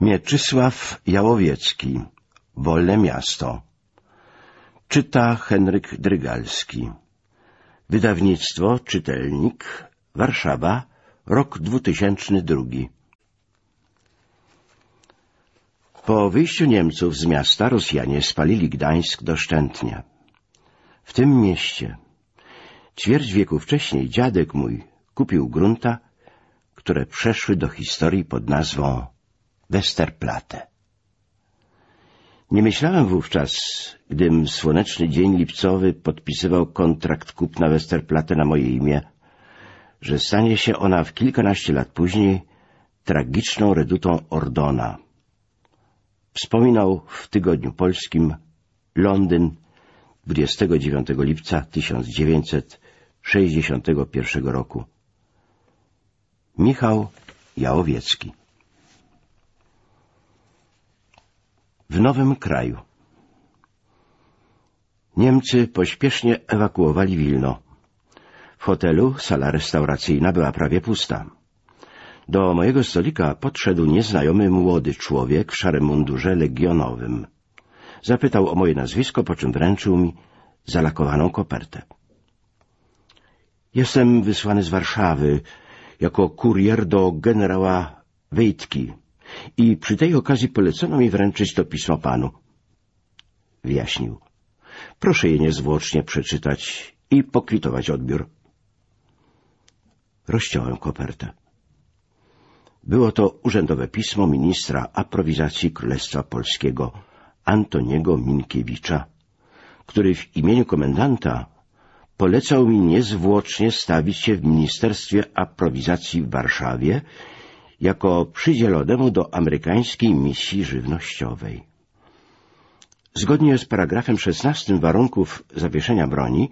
Mieczysław Jałowiecki Wolne miasto. Czyta Henryk Drygalski. Wydawnictwo Czytelnik Warszawa Rok 2002 Po wyjściu Niemców z miasta Rosjanie spalili Gdańsk doszczętnie. W tym mieście. Ćwierć wieku wcześniej dziadek mój kupił grunta, które przeszły do historii pod nazwą Westerplatte. Nie myślałem wówczas, gdym słoneczny dzień lipcowy podpisywał kontrakt kupna Westerplatte na moje imię, że stanie się ona w kilkanaście lat później tragiczną redutą Ordona. Wspominał w Tygodniu Polskim Londyn 29 lipca 1961 roku. Michał Jałowiecki W nowym kraju Niemcy pośpiesznie ewakuowali Wilno. W hotelu sala restauracyjna była prawie pusta. Do mojego stolika podszedł nieznajomy młody człowiek w szarym mundurze legionowym. Zapytał o moje nazwisko, po czym wręczył mi zalakowaną kopertę. Jestem wysłany z Warszawy jako kurier do generała Wejtki i przy tej okazji polecono mi wręczyć to pismo panu. Wyjaśnił. Proszę je niezwłocznie przeczytać i pokwitować odbiór. Rozciąłem kopertę. Było to urzędowe pismo ministra aprowizacji Królestwa Polskiego Antoniego Minkiewicza, który w imieniu komendanta polecał mi niezwłocznie stawić się w Ministerstwie Aprowizacji w Warszawie jako przydzielonemu do amerykańskiej misji żywnościowej. Zgodnie z paragrafem 16 warunków zawieszenia broni,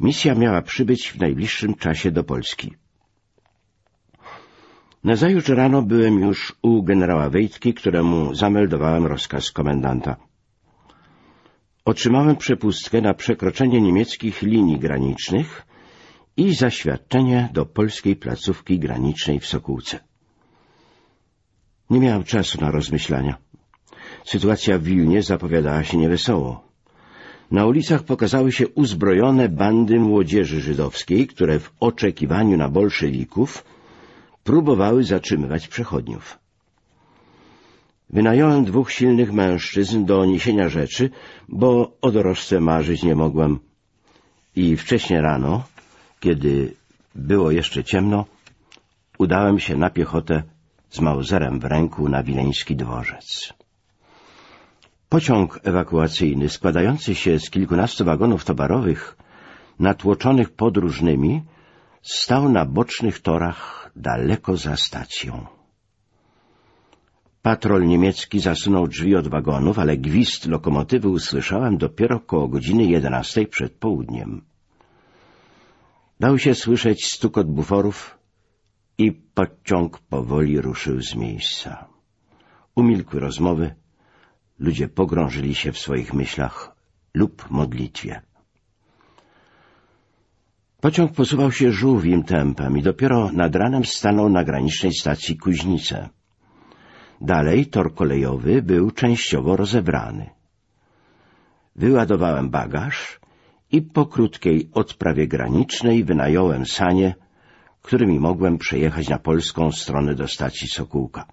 misja miała przybyć w najbliższym czasie do Polski. Nazajutrz rano byłem już u generała Wejtki, któremu zameldowałem rozkaz komendanta. Otrzymałem przepustkę na przekroczenie niemieckich linii granicznych i zaświadczenie do polskiej placówki granicznej w Sokółce. Nie miałem czasu na rozmyślania. Sytuacja w Wilnie zapowiadała się niewesoło. Na ulicach pokazały się uzbrojone bandy młodzieży żydowskiej, które w oczekiwaniu na bolszewików próbowały zatrzymywać przechodniów. Wynająłem dwóch silnych mężczyzn do niesienia rzeczy, bo o dorożce marzyć nie mogłem. I wcześnie rano, kiedy było jeszcze ciemno, udałem się na piechotę z Mauzerem w ręku na wileński dworzec. Pociąg ewakuacyjny składający się z kilkunastu wagonów towarowych natłoczonych podróżnymi stał na bocznych torach daleko za stacją. Patrol niemiecki zasunął drzwi od wagonów, ale gwizd lokomotywy usłyszałem dopiero koło godziny jedenastej przed południem. Dał się słyszeć stukot buforów i pociąg powoli ruszył z miejsca. Umilkły rozmowy, ludzie pogrążyli się w swoich myślach lub modlitwie. Pociąg posuwał się żółwim tempem i dopiero nad ranem stanął na granicznej stacji Kuźnice. Dalej tor kolejowy był częściowo rozebrany. Wyładowałem bagaż i po krótkiej odprawie granicznej wynająłem sanie, którymi mogłem przejechać na polską stronę do stacji Sokółka.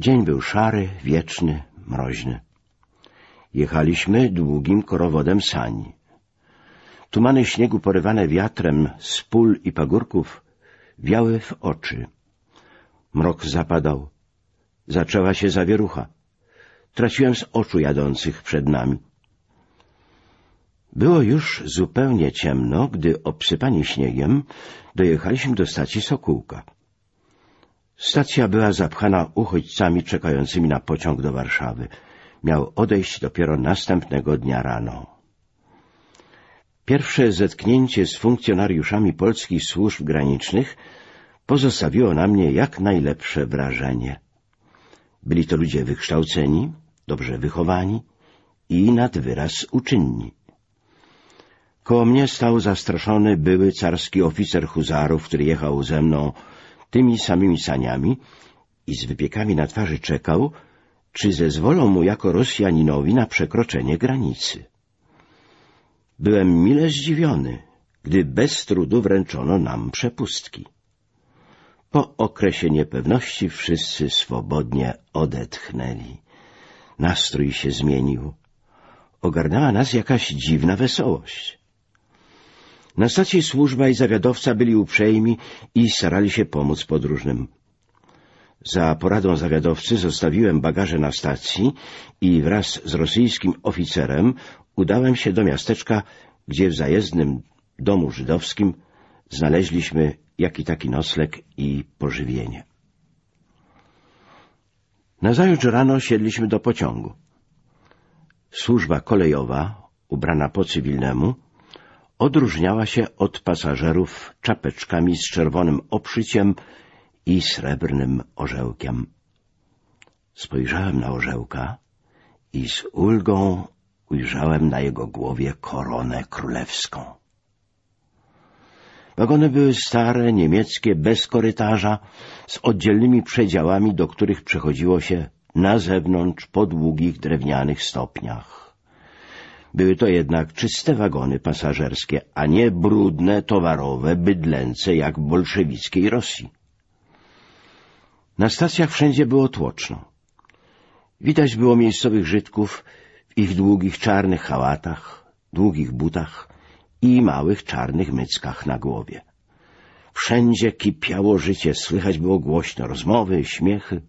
Dzień był szary, wieczny, mroźny. Jechaliśmy długim korowodem sań. Tumany śniegu porywane wiatrem z pól i pagórków wiały w oczy. Mrok zapadał. Zaczęła się zawierucha. Traciłem z oczu jadących przed nami. Było już zupełnie ciemno, gdy obsypani śniegiem dojechaliśmy do stacji Sokółka. Stacja była zapchana uchodźcami czekającymi na pociąg do Warszawy. Miał odejść dopiero następnego dnia rano. Pierwsze zetknięcie z funkcjonariuszami polskich służb granicznych pozostawiło na mnie jak najlepsze wrażenie. Byli to ludzie wykształceni, dobrze wychowani i nad wyraz uczynni. Koło mnie stał zastraszony były carski oficer huzarów, który jechał ze mną tymi samymi saniami i z wypiekami na twarzy czekał, czy zezwolą mu jako Rosjaninowi na przekroczenie granicy. Byłem mile zdziwiony, gdy bez trudu wręczono nam przepustki. Po okresie niepewności wszyscy swobodnie odetchnęli. Nastrój się zmienił. Ogarnęła nas jakaś dziwna wesołość. Na stacji służba i zawiadowca byli uprzejmi i starali się pomóc podróżnym. Za poradą zawiadowcy zostawiłem bagaże na stacji i wraz z rosyjskim oficerem udałem się do miasteczka, gdzie w zajezdnym domu żydowskim znaleźliśmy jaki taki nocleg i pożywienie. Nazajutrz rano siedliśmy do pociągu. Służba kolejowa, ubrana po cywilnemu, odróżniała się od pasażerów czapeczkami z czerwonym obszyciem i srebrnym orzełkiem. Spojrzałem na orzełka i z ulgą ujrzałem na jego głowie koronę królewską. Wagony były stare, niemieckie, bez korytarza, z oddzielnymi przedziałami, do których przechodziło się na zewnątrz po długich drewnianych stopniach. Były to jednak czyste wagony pasażerskie, a nie brudne, towarowe, bydlęce jak w bolszewickiej Rosji. Na stacjach wszędzie było tłoczno. Widać było miejscowych Żydków w ich długich czarnych hałatach, długich butach i małych czarnych myckach na głowie. Wszędzie kipiało życie, słychać było głośno rozmowy, śmiechy.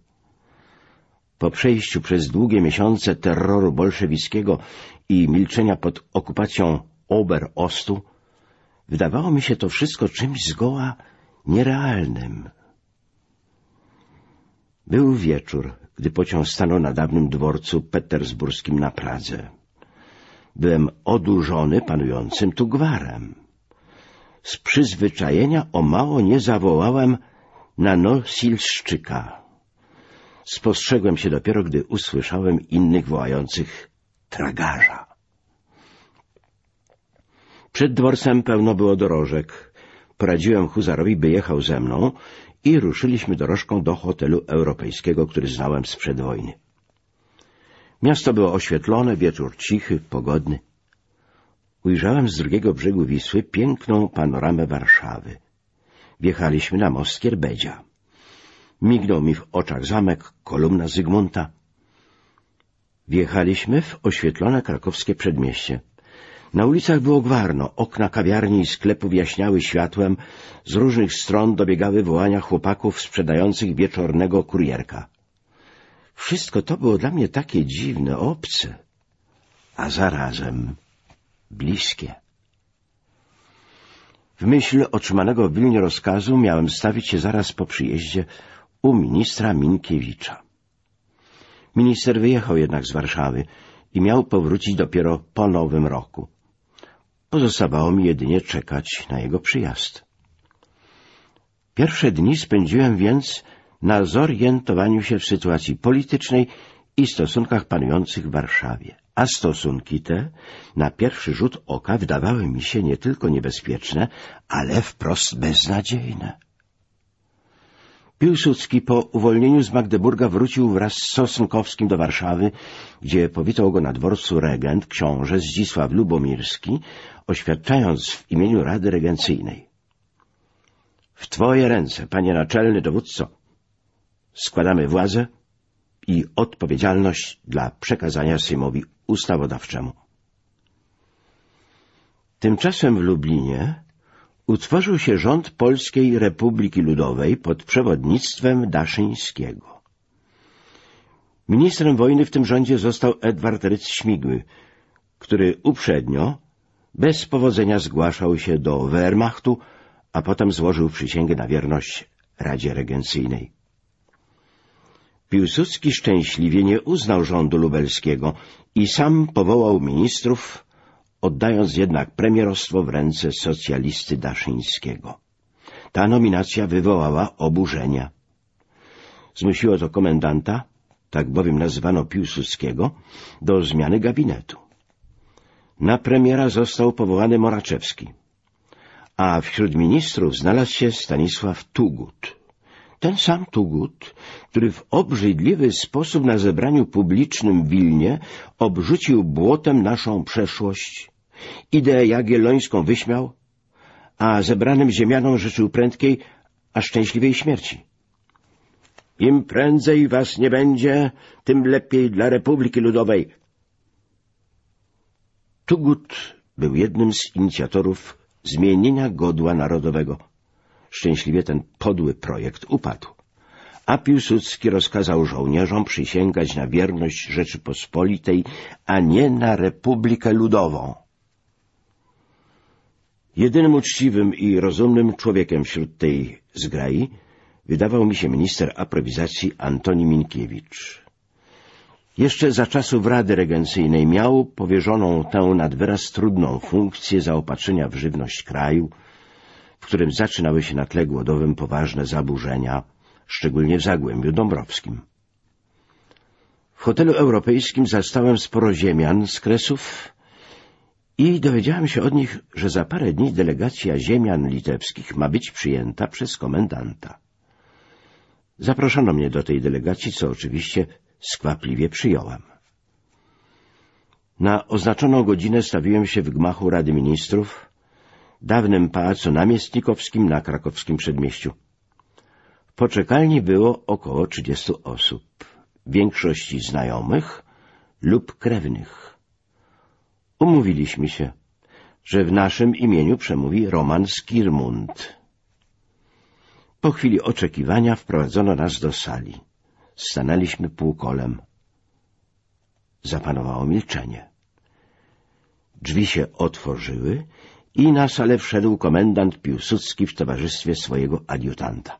Po przejściu przez długie miesiące terroru bolszewickiego i milczenia pod okupacją Ober-Ostu, wydawało mi się to wszystko czymś zgoła nierealnym. Był wieczór, gdy pociąg stanął na dawnym dworcu petersburskim na Pradze. Byłem odurzony panującym tu gwarem. Z przyzwyczajenia o mało nie zawołałem na nosilszczyka. Spostrzegłem się dopiero, gdy usłyszałem innych wołających tragarza. Przed dworcem pełno było dorożek. Poradziłem huzarowi, by jechał ze mną i ruszyliśmy dorożką do hotelu europejskiego, który znałem sprzed wojny. Miasto było oświetlone, wieczór cichy, pogodny. Ujrzałem z drugiego brzegu Wisły piękną panoramę Warszawy. Wjechaliśmy na most Kierbedzia. Mignął mi w oczach zamek, kolumna Zygmunta. Wjechaliśmy w oświetlone krakowskie przedmieście. Na ulicach było gwarno, okna kawiarni i sklepów jaśniały światłem, z różnych stron dobiegały wołania chłopaków sprzedających wieczornego kurierka. Wszystko to było dla mnie takie dziwne, obce, a zarazem bliskie. W myśl otrzymanego w Wilnie rozkazu miałem stawić się zaraz po przyjeździe u ministra Minkiewicza. Minister wyjechał jednak z Warszawy i miał powrócić dopiero po nowym roku. Pozostawało mi jedynie czekać na jego przyjazd. Pierwsze dni spędziłem więc na zorientowaniu się w sytuacji politycznej i stosunkach panujących w Warszawie. A stosunki te na pierwszy rzut oka wydawały mi się nie tylko niebezpieczne, ale wprost beznadziejne. Piłsudski po uwolnieniu z Magdeburga wrócił wraz z Sosnkowskim do Warszawy, gdzie powitał go na dworcu regent, książę Zdzisław Lubomirski, oświadczając w imieniu Rady Regencyjnej. W twoje ręce, panie naczelny dowódco, składamy władzę i odpowiedzialność dla przekazania Sejmowi ustawodawczemu. Tymczasem w Lublinie utworzył się rząd Polskiej Republiki Ludowej pod przewodnictwem Daszyńskiego. Ministrem wojny w tym rządzie został Edward Rydz-Śmigły, który uprzednio bez powodzenia zgłaszał się do Wehrmachtu, a potem złożył przysięgę na wierność Radzie Regencyjnej. Piłsudski szczęśliwie nie uznał rządu lubelskiego i sam powołał ministrów, oddając jednak premierostwo w ręce socjalisty Daszyńskiego. Ta nominacja wywołała oburzenia. Zmusiło to komendanta, tak bowiem nazywano Piłsudskiego, do zmiany gabinetu. Na premiera został powołany Moraczewski, a wśród ministrów znalazł się Stanisław Tugut. Ten sam Tugut, który w obrzydliwy sposób na zebraniu publicznym w Wilnie obrzucił błotem naszą przeszłość, ideę jagiellońską wyśmiał, a zebranym ziemianom życzył prędkiej, a szczęśliwej śmierci. Im prędzej was nie będzie, tym lepiej dla Republiki Ludowej. Tugut był jednym z inicjatorów zmienienia godła narodowego. Szczęśliwie ten podły projekt upadł. A Piłsudski rozkazał żołnierzom przysięgać na wierność Rzeczypospolitej, a nie na Republikę Ludową. Jedynym uczciwym i rozumnym człowiekiem wśród tej zgrai wydawał mi się minister aprowizacji Antoni Minkiewicz. Jeszcze za czasów Rady Regencyjnej miał powierzoną tę nad wyraz trudną funkcję zaopatrzenia w żywność kraju, w którym zaczynały się na tle głodowym poważne zaburzenia, szczególnie w Zagłębiu Dąbrowskim. W hotelu europejskim zastałem sporo ziemian z Kresów i dowiedziałem się od nich, że za parę dni delegacja ziemian litewskich ma być przyjęta przez komendanta. Zaproszono mnie do tej delegacji, co oczywiście skwapliwie przyjąłem. Na oznaczoną godzinę stawiłem się w gmachu Rady Ministrów, dawnym pałacu namiestnikowskim na krakowskim przedmieściu. W poczekalni było około trzydziestu osób, większości znajomych lub krewnych. Umówiliśmy się, że w naszym imieniu przemówi Roman Skirmund. Po chwili oczekiwania wprowadzono nas do sali. Stanęliśmy półkolem. Zapanowało milczenie. Drzwi się otworzyły i na salę wszedł komendant Piłsudski w towarzystwie swojego adiutanta.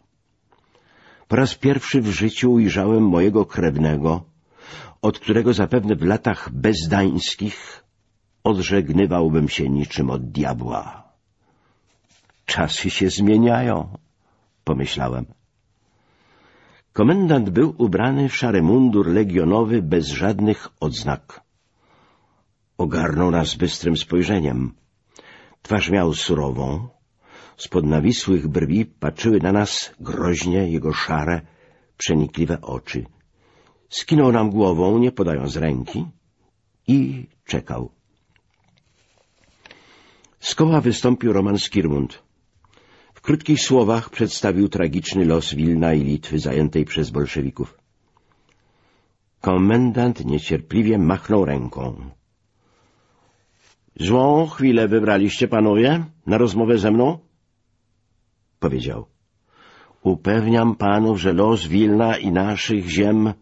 Po raz pierwszy w życiu ujrzałem mojego krewnego, od którego zapewne w latach bezdańskich odżegnywałbym się niczym od diabła. Czasy się zmieniają, pomyślałem. Komendant był ubrany w szary mundur legionowy bez żadnych odznak. Ogarnął nas bystrym spojrzeniem. Twarz miał surową, spod nawisłych brwi patrzyły na nas groźnie jego szare, przenikliwe oczy. Skinął nam głową, nie podając ręki i czekał. Z koła wystąpił Roman Skirmund krótkich słowach przedstawił tragiczny los Wilna i Litwy zajętej przez bolszewików. Komendant niecierpliwie machnął ręką. — Złą chwilę wybraliście, panowie, na rozmowę ze mną? — powiedział. — Upewniam panów, że los Wilna i naszych ziem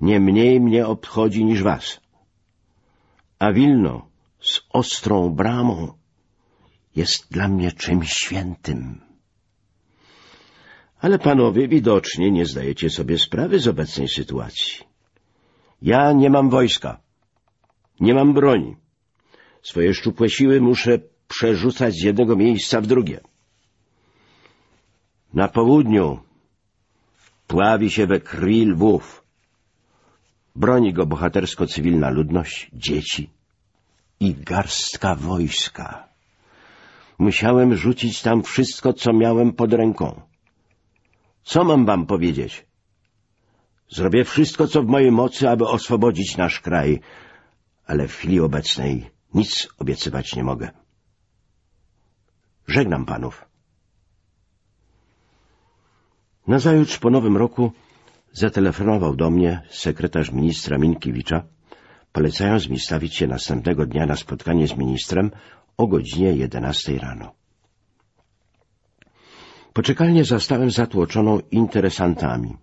nie mniej mnie obchodzi niż was. A Wilno z ostrą bramą jest dla mnie czymś świętym. Ale panowie widocznie nie zdajecie sobie sprawy z obecnej sytuacji. Ja nie mam wojska, nie mam broni. Swoje szczupłe siły muszę przerzucać z jednego miejsca w drugie. Na południu pławi się we krwi lwów. Broni go bohatersko cywilna ludność, dzieci i garstka wojska. Musiałem rzucić tam wszystko, co miałem pod ręką. Co mam wam powiedzieć? Zrobię wszystko, co w mojej mocy, aby oswobodzić nasz kraj, ale w chwili obecnej nic obiecywać nie mogę. Żegnam panów. Nazajutrz po nowym roku zatelefonował do mnie sekretarz ministra Minkiewicza, polecając mi stawić się następnego dnia na spotkanie z ministrem o godzinie jedenastej rano. Poczekalnie zastałem zatłoczoną interesantami.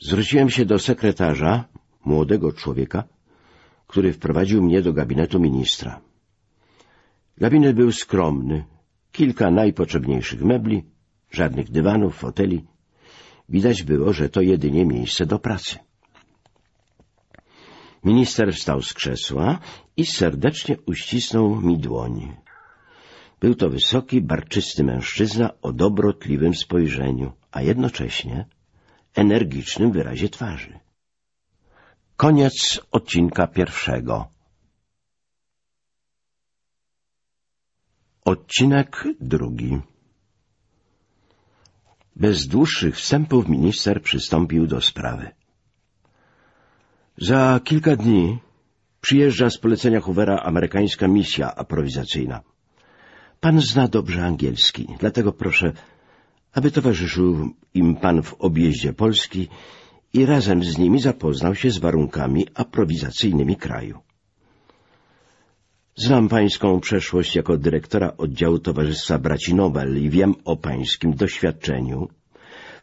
Zwróciłem się do sekretarza, młodego człowieka, który wprowadził mnie do gabinetu ministra. Gabinet był skromny, kilka najpotrzebniejszych mebli, żadnych dywanów, foteli. Widać było, że to jedynie miejsce do pracy. Minister wstał z krzesła i serdecznie uścisnął mi dłoń. Był to wysoki, barczysty mężczyzna o dobrotliwym spojrzeniu, a jednocześnie energicznym wyrazie twarzy. Koniec odcinka pierwszego. Odcinek drugi. Bez dłuższych wstępów minister przystąpił do sprawy. Za kilka dni przyjeżdża z polecenia Hoovera amerykańska misja aprowizacyjna. Pan zna dobrze angielski, dlatego proszę, aby towarzyszył im pan w objeździe Polski i razem z nimi zapoznał się z warunkami aprowizacyjnymi kraju. Znam pańską przeszłość jako dyrektora oddziału Towarzystwa Braci Nobel i wiem o pańskim doświadczeniu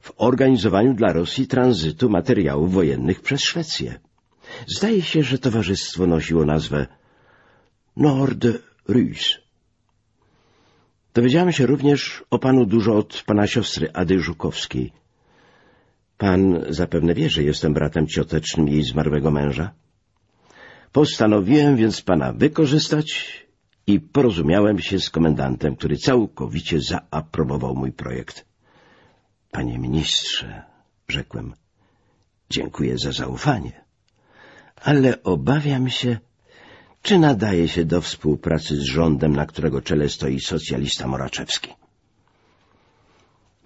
w organizowaniu dla Rosji tranzytu materiałów wojennych przez Szwecję. Zdaje się, że towarzystwo nosiło nazwę Nord Rus. Dowiedziałem się również o panu dużo od pana siostry Ady Żukowskiej. Pan zapewne wie, że jestem bratem ciotecznym jej zmarłego męża? Postanowiłem więc pana wykorzystać i porozumiałem się z komendantem, który całkowicie zaaprobował mój projekt. Panie ministrze, rzekłem, dziękuję za zaufanie, ale obawiam się, czy nadaje się do współpracy z rządem, na którego czele stoi socjalista Moraczewski.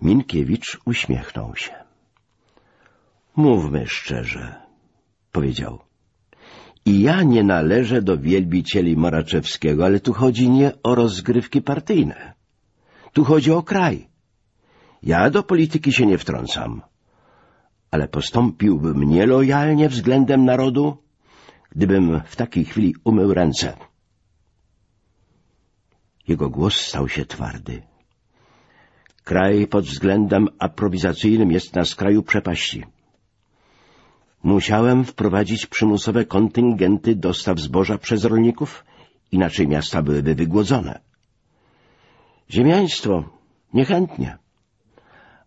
Minkiewicz uśmiechnął się. Mówmy szczerze, powiedział. I ja nie należę do wielbicieli Moraczewskiego, ale tu chodzi nie o rozgrywki partyjne. Tu chodzi o kraj. Ja do polityki się nie wtrącam, ale postąpiłbym nielojalnie względem narodu, gdybym w takiej chwili umył ręce. Jego głos stał się twardy. Kraj pod względem aprowizacyjnym jest na skraju przepaści. Musiałem wprowadzić przymusowe kontyngenty dostaw zboża przez rolników, inaczej miasta byłyby wygłodzone. Ziemiaństwo niechętnie,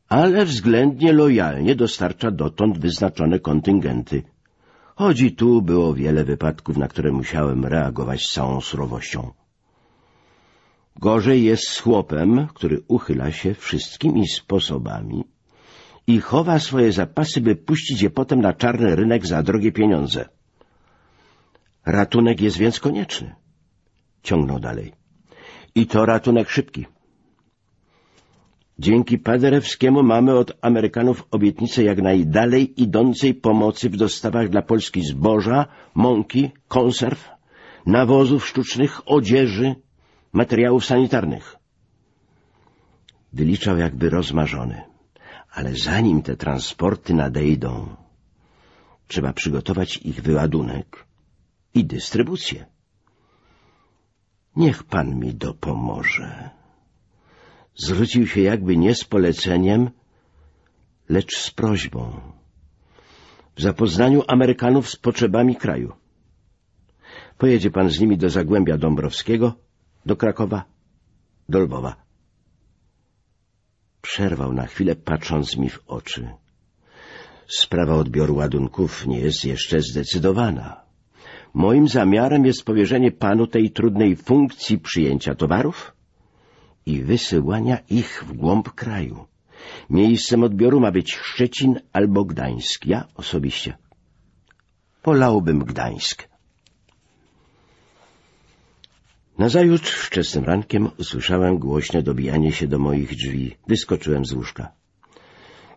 ale względnie lojalnie dostarcza dotąd wyznaczone kontyngenty. Chodzi tu było wiele wypadków, na które musiałem reagować z całą surowością. Gorzej jest z chłopem, który uchyla się wszystkimi sposobami i chowa swoje zapasy, by puścić je potem na czarny rynek za drogie pieniądze. Ratunek jest więc konieczny. Ciągnął dalej. I to ratunek szybki. Dzięki Paderewskiemu mamy od Amerykanów obietnicę jak najdalej idącej pomocy w dostawach dla Polski zboża, mąki, konserw, nawozów sztucznych, odzieży, materiałów sanitarnych. Wyliczał jakby rozmarzony. Ale zanim te transporty nadejdą, trzeba przygotować ich wyładunek i dystrybucję. Niech pan mi dopomoże. Zwrócił się jakby nie z poleceniem, lecz z prośbą. W zapoznaniu Amerykanów z potrzebami kraju. Pojedzie pan z nimi do Zagłębia Dąbrowskiego, do Krakowa, do Lwowa. Przerwał na chwilę, patrząc mi w oczy. Sprawa odbioru ładunków nie jest jeszcze zdecydowana. Moim zamiarem jest powierzenie panu tej trudnej funkcji przyjęcia towarów i wysyłania ich w głąb kraju. Miejscem odbioru ma być Szczecin albo Gdańsk. Ja osobiście polałbym Gdańsk. Nazajutrz wczesnym rankiem usłyszałem głośne dobijanie się do moich drzwi. Wyskoczyłem z łóżka.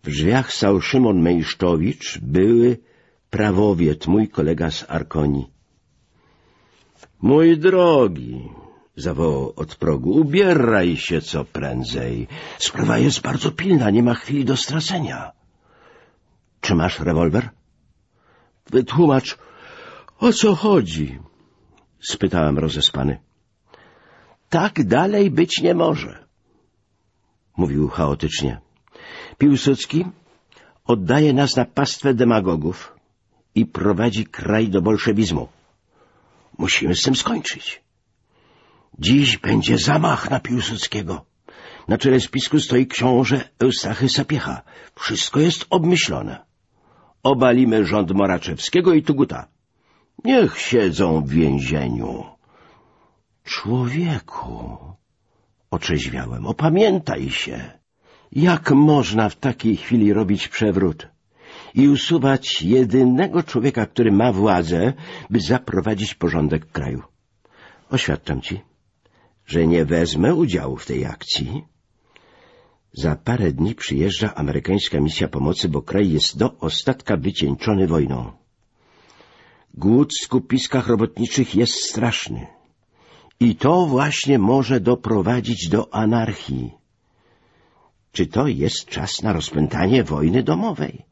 W drzwiach stał Szymon Mejszczowicz, były prawowiet, mój kolega z Arkoni. — Mój drogi — zawołał od progu — ubieraj się co prędzej. Sprawa jest bardzo pilna, nie ma chwili do stracenia. — Czy masz rewolwer? — Wytłumacz, o co chodzi? — spytałem rozespany. Tak dalej być nie może, mówił chaotycznie. Piłsudski oddaje nas na pastwę demagogów i prowadzi kraj do bolszewizmu. Musimy z tym skończyć. Dziś będzie zamach na Piłsudskiego. Na czele spisku stoi książę Eustachy Sapiecha. Wszystko jest obmyślone. Obalimy rząd Moraczewskiego i Tuguta. Niech siedzą w więzieniu. Człowieku, otrzeźwiałem, opamiętaj się. Jak można w takiej chwili robić przewrót i usuwać jedynego człowieka, który ma władzę, by zaprowadzić porządek kraju? Oświadczam ci, że nie wezmę udziału w tej akcji. Za parę dni przyjeżdża amerykańska misja pomocy, bo kraj jest do ostatka wycieńczony wojną. Głód w skupiskach robotniczych jest straszny. I to właśnie może doprowadzić do anarchii. Czy to jest czas na rozpętanie wojny domowej?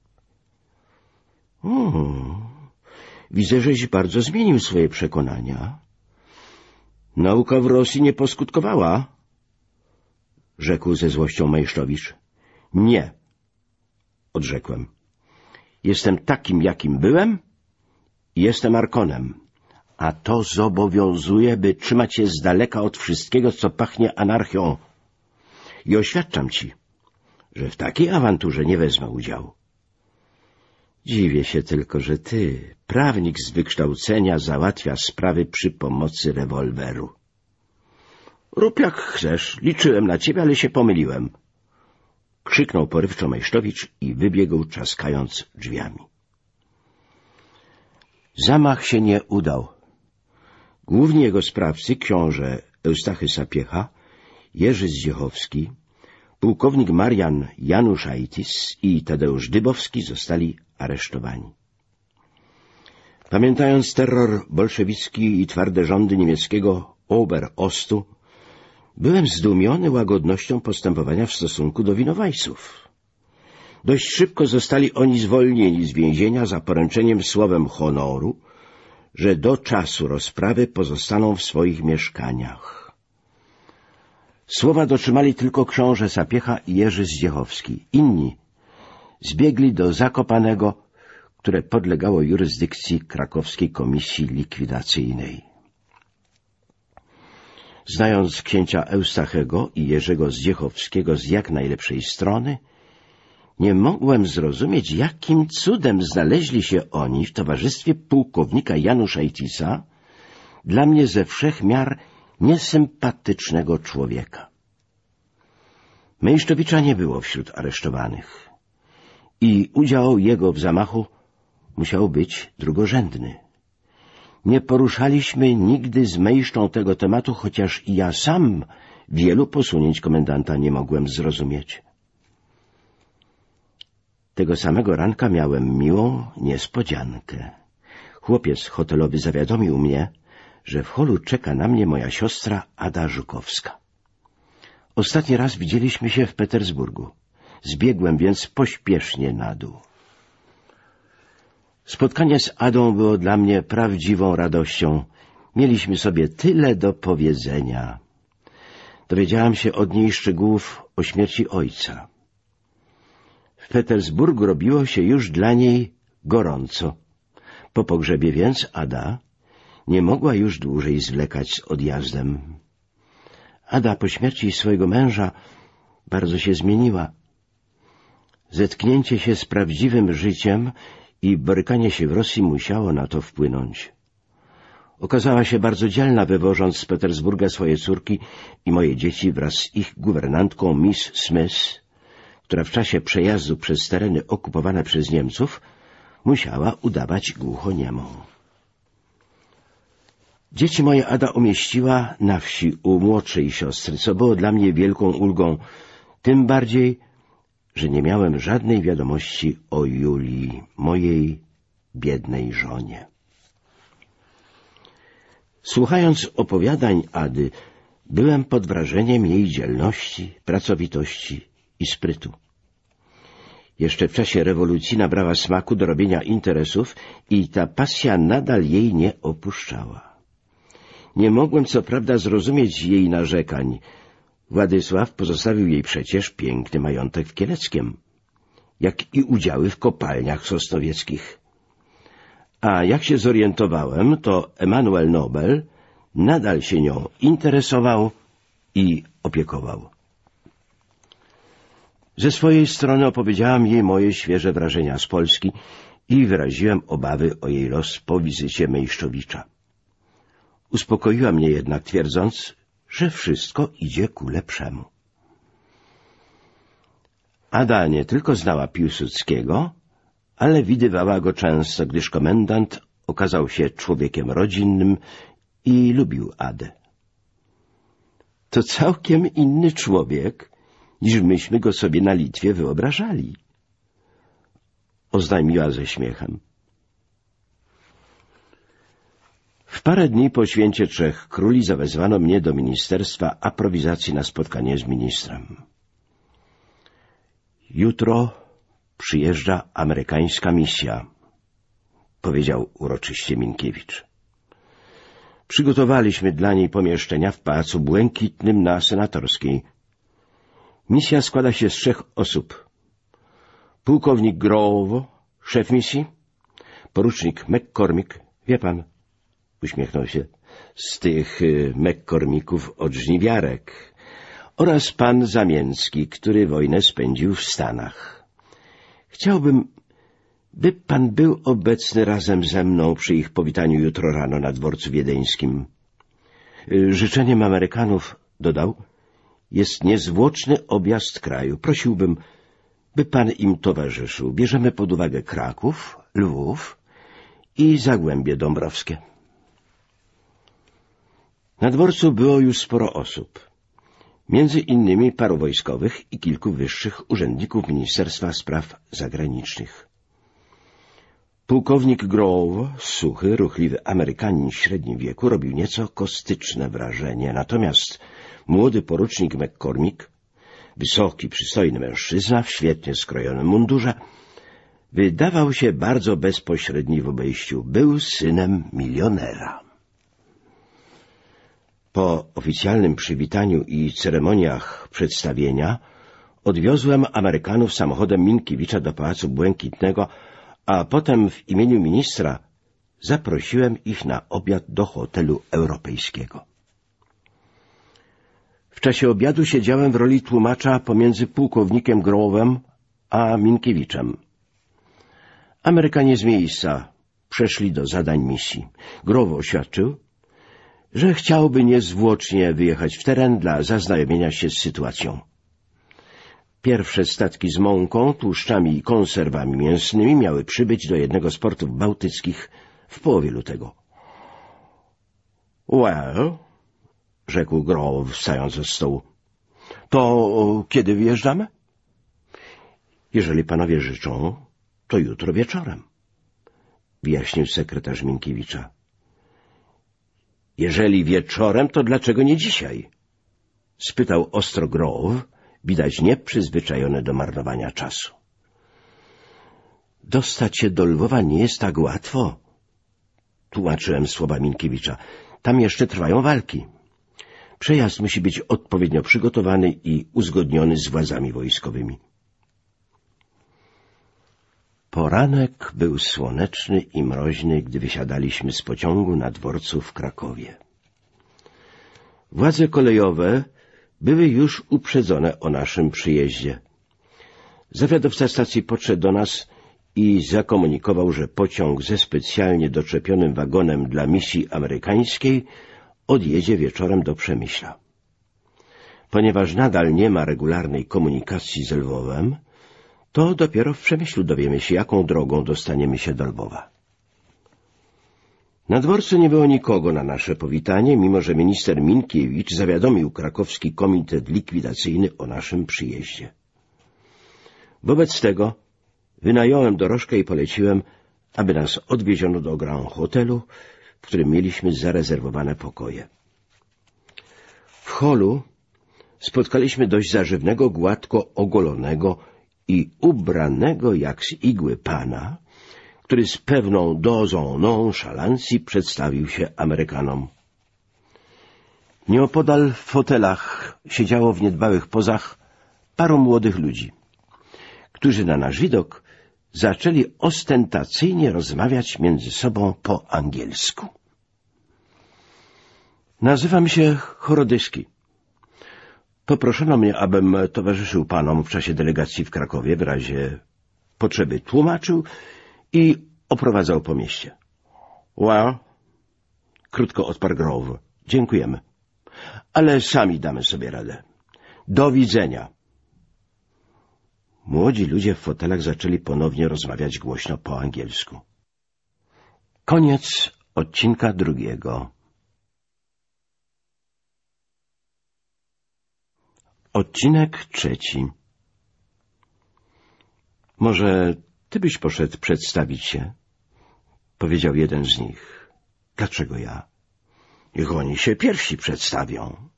Hmm. Widzę, żeś bardzo zmienił swoje przekonania. Nauka w Rosji nie poskutkowała, rzekł ze złością Majsztowicz. Nie, odrzekłem. Jestem takim, jakim byłem i jestem Arkonem, a to zobowiązuje, by trzymać się z daleka od wszystkiego, co pachnie anarchią. I oświadczam ci, że w takiej awanturze nie wezmę udziału. Dziwię się tylko, że ty, prawnik z wykształcenia, załatwia sprawy przy pomocy rewolweru. Rób jak chcesz, liczyłem na ciebie, ale się pomyliłem. Krzyknął porywczo Majsztowicz i wybiegł, czaskając drzwiami. Zamach się nie udał. Główni jego sprawcy, książę Eustachy Sapiecha, Jerzy Zdziechowski, pułkownik Marian Januszaitis i Tadeusz Dybowski zostali aresztowani. Pamiętając terror bolszewicki i twarde rządy niemieckiego Ober-Ostu, byłem zdumiony łagodnością postępowania w stosunku do winowajców. Dość szybko zostali oni zwolnieni z więzienia za poręczeniem słowem honoru, że do czasu rozprawy pozostaną w swoich mieszkaniach. Słowa dotrzymali tylko książę Sapiecha i Jerzy Zdziechowski. Inni zbiegli do Zakopanego, które podlegało jurysdykcji krakowskiej komisji likwidacyjnej. Znając księcia Eustachego i Jerzego Zdziechowskiego z jak najlepszej strony, nie mogłem zrozumieć, jakim cudem znaleźli się oni w towarzystwie pułkownika Janusza Itisa, dla mnie ze wszech miar niesympatycznego człowieka. Mejsztowicza nie było wśród aresztowanych i udział jego w zamachu musiał być drugorzędny. Nie poruszaliśmy nigdy z Mejszczą tego tematu, chociaż i ja sam wielu posunięć komendanta nie mogłem zrozumieć. Tego samego ranka miałem miłą niespodziankę. Chłopiec hotelowy zawiadomił mnie, że w holu czeka na mnie moja siostra Ada Żukowska. Ostatni raz widzieliśmy się w Petersburgu. Zbiegłem więc pośpiesznie na dół. Spotkanie z Adą było dla mnie prawdziwą radością. Mieliśmy sobie tyle do powiedzenia. Dowiedziałam się od niej szczegółów o śmierci ojca. W Petersburgu robiło się już dla niej gorąco. Po pogrzebie więc Ada nie mogła już dłużej zwlekać z odjazdem. Ada po śmierci swojego męża bardzo się zmieniła. Zetknięcie się z prawdziwym życiem i borykanie się w Rosji musiało na to wpłynąć. Okazała się bardzo dzielna, wywożąc z Petersburga swoje córki i moje dzieci wraz z ich guwernantką Miss Smith, która w czasie przejazdu przez tereny okupowane przez Niemców musiała udawać głuchoniemą. Dzieci moje Ada umieściła na wsi u młodszej siostry, co było dla mnie wielką ulgą, tym bardziej, że nie miałem żadnej wiadomości o Julii, mojej biednej żonie. Słuchając opowiadań Ady, byłem pod wrażeniem jej dzielności, pracowitości i sprytu. Jeszcze w czasie rewolucji nabrała smaku do robienia interesów i ta pasja nadal jej nie opuszczała. Nie mogłem co prawda zrozumieć jej narzekań, Władysław pozostawił jej przecież piękny majątek w Kieleckiem, jak i udziały w kopalniach sosnowieckich. A jak się zorientowałem, to Emanuel Nobel nadal się nią interesował i opiekował. Ze swojej strony opowiedziałam jej moje świeże wrażenia z Polski i wyraziłem obawy o jej los po wizycie Mejszczowicza. Uspokoiła mnie jednak twierdząc, że wszystko idzie ku lepszemu. Ada nie tylko znała Piłsudskiego, ale widywała go często, gdyż komendant okazał się człowiekiem rodzinnym i lubił Adę. To całkiem inny człowiek niż myśmy go sobie na Litwie wyobrażali. Oznajmiła ze śmiechem. W parę dni po święcie Trzech Króli zawezwano mnie do Ministerstwa Aprowizacji na spotkanie z ministrem. Jutro przyjeżdża amerykańska misja, powiedział uroczyście Minkiewicz. Przygotowaliśmy dla niej pomieszczenia w Pałacu Błękitnym na Senatorskiej. Misja składa się z trzech osób. Pułkownik Growo, szef misji, porucznik McCormick, wie pan, uśmiechnął się, z tych y, McCormicków od żniwiarek oraz pan Zamięcki, który wojnę spędził w Stanach. Chciałbym, by pan był obecny razem ze mną przy ich powitaniu jutro rano na dworcu wiedeńskim. Y, życzeniem Amerykanów, dodał, jest niezwłoczny objazd kraju. Prosiłbym, by pan im towarzyszył. Bierzemy pod uwagę Kraków, Lwów i Zagłębie Dąbrowskie. Na dworcu było już sporo osób, między innymi paru wojskowych i kilku wyższych urzędników Ministerstwa Spraw Zagranicznych. Pułkownik Grove, suchy, ruchliwy Amerykanin w średnim wieku, robił nieco kostyczne wrażenie, natomiast młody porucznik McCormick, wysoki, przystojny mężczyzna w świetnie skrojonym mundurze, wydawał się bardzo bezpośredni w obejściu. Był synem milionera. Po oficjalnym przywitaniu i ceremoniach przedstawienia odwiozłem Amerykanów samochodem Minkiewicza do Pałacu Błękitnego, a potem w imieniu ministra zaprosiłem ich na obiad do hotelu europejskiego. W czasie obiadu siedziałem w roli tłumacza pomiędzy pułkownikiem Growem a Minkiewiczem. Amerykanie z miejsca przeszli do zadań misji. Grow oświadczył, że chciałby niezwłocznie wyjechać w teren dla zaznajomienia się z sytuacją. Pierwsze statki z mąką, tłuszczami i konserwami mięsnymi miały przybyć do jednego z portów bałtyckich w połowie lutego. — Well — rzekł Grow, wstając ze stołu. — To kiedy wyjeżdżamy? — Jeżeli panowie życzą, to jutro wieczorem — wyjaśnił sekretarz Minkiewicza. Jeżeli wieczorem, to dlaczego nie dzisiaj? spytał ostro Grove, widać nieprzyzwyczajony do marnowania czasu. Dostać się do Lwowa nie jest tak łatwo, tłumaczyłem słowa Minkiewicza. Tam jeszcze trwają walki. Przejazd musi być odpowiednio przygotowany i uzgodniony z władzami wojskowymi. Poranek był słoneczny i mroźny, gdy wysiadaliśmy z pociągu na dworcu w Krakowie. Władze kolejowe były już uprzedzone o naszym przyjeździe. Zawiadowca stacji podszedł do nas i zakomunikował, że pociąg ze specjalnie doczepionym wagonem dla misji amerykańskiej odjedzie wieczorem do Przemyśla. Ponieważ nadal nie ma regularnej komunikacji z Lwowem, to dopiero w Przemyślu dowiemy się, jaką drogą dostaniemy się do Lwowa. Na dworcu nie było nikogo na nasze powitanie, mimo że minister Minkiewicz zawiadomił krakowski komitet likwidacyjny o naszym przyjeździe. Wobec tego wynająłem dorożkę i poleciłem, aby nas odwieziono do Grand Hotelu, w którym mieliśmy zarezerwowane pokoje. W holu spotkaliśmy dość zażywnego, gładko ogolonego i ubranego jak z igły pana, który z pewną dozą nonszalancji przedstawił się Amerykanom. Nieopodal w fotelach siedziało w niedbałych pozach paru młodych ludzi, którzy na nasz widok zaczęli ostentacyjnie rozmawiać między sobą po angielsku. Nazywam się Chorodyski. Poproszono mnie, abym towarzyszył panom w czasie delegacji w Krakowie w razie potrzeby tłumaczył i oprowadzał po mieście. Well, krótko odparł Grove. Dziękujemy. Ale sami damy sobie radę. Do widzenia. Młodzi ludzie w fotelach zaczęli ponownie rozmawiać głośno po angielsku. Koniec odcinka drugiego. Odcinek trzeci Może ty byś poszedł przedstawić się? Powiedział jeden z nich. Dlaczego ja? Niech oni się pierwsi przedstawią.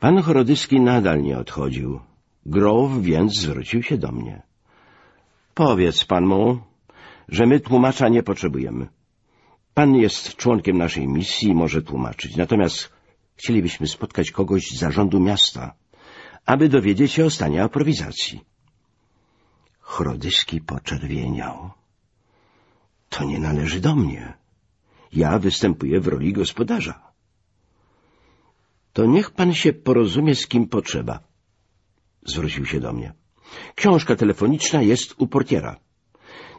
Pan Chorodyski nadal nie odchodził. Grow więc zwrócił się do mnie. Powiedz pan mu, że my tłumacza nie potrzebujemy. Pan jest członkiem naszej misji i może tłumaczyć. Natomiast chcielibyśmy spotkać kogoś z zarządu miasta, aby dowiedzieć się o stanie aprowizacji. Chrodyski poczerwieniał. To nie należy do mnie. Ja występuję w roli gospodarza. To niech pan się porozumie z kim potrzeba. Zwrócił się do mnie. Książka telefoniczna jest u portiera.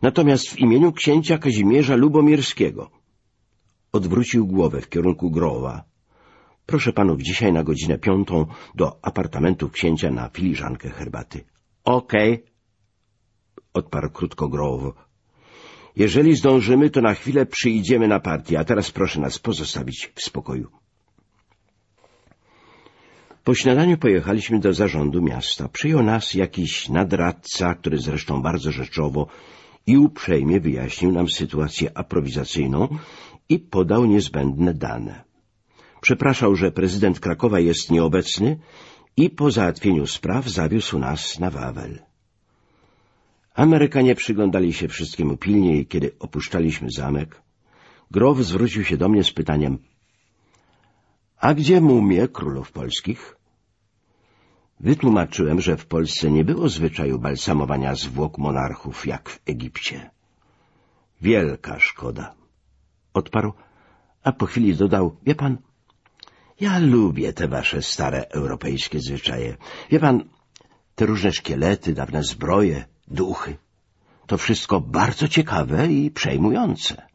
Natomiast w imieniu księcia Kazimierza Lubomirskiego. Odwrócił głowę w kierunku Growa. Proszę panów dzisiaj na godzinę piątą do apartamentu księcia na filiżankę herbaty. Okej, okay. odparł krótko Grow. Jeżeli zdążymy, to na chwilę przyjdziemy na partię, a teraz proszę nas pozostawić w spokoju. Po śniadaniu pojechaliśmy do zarządu miasta. Przyjął nas jakiś nadradca, który zresztą bardzo rzeczowo i uprzejmie wyjaśnił nam sytuację aprowizacyjną i podał niezbędne dane. Przepraszał, że prezydent Krakowa jest nieobecny i po załatwieniu spraw zawiózł nas na Wawel. Amerykanie przyglądali się wszystkiemu pilnie i kiedy opuszczaliśmy zamek, Grow zwrócił się do mnie z pytaniem — A gdzie mumie królów polskich? Wytłumaczyłem, że w Polsce nie było zwyczaju balsamowania zwłok monarchów, jak w Egipcie. Wielka szkoda. Odparł, a po chwili dodał, wie pan, ja lubię te wasze stare europejskie zwyczaje. Wie pan, te różne szkielety, dawne zbroje, duchy. To wszystko bardzo ciekawe i przejmujące.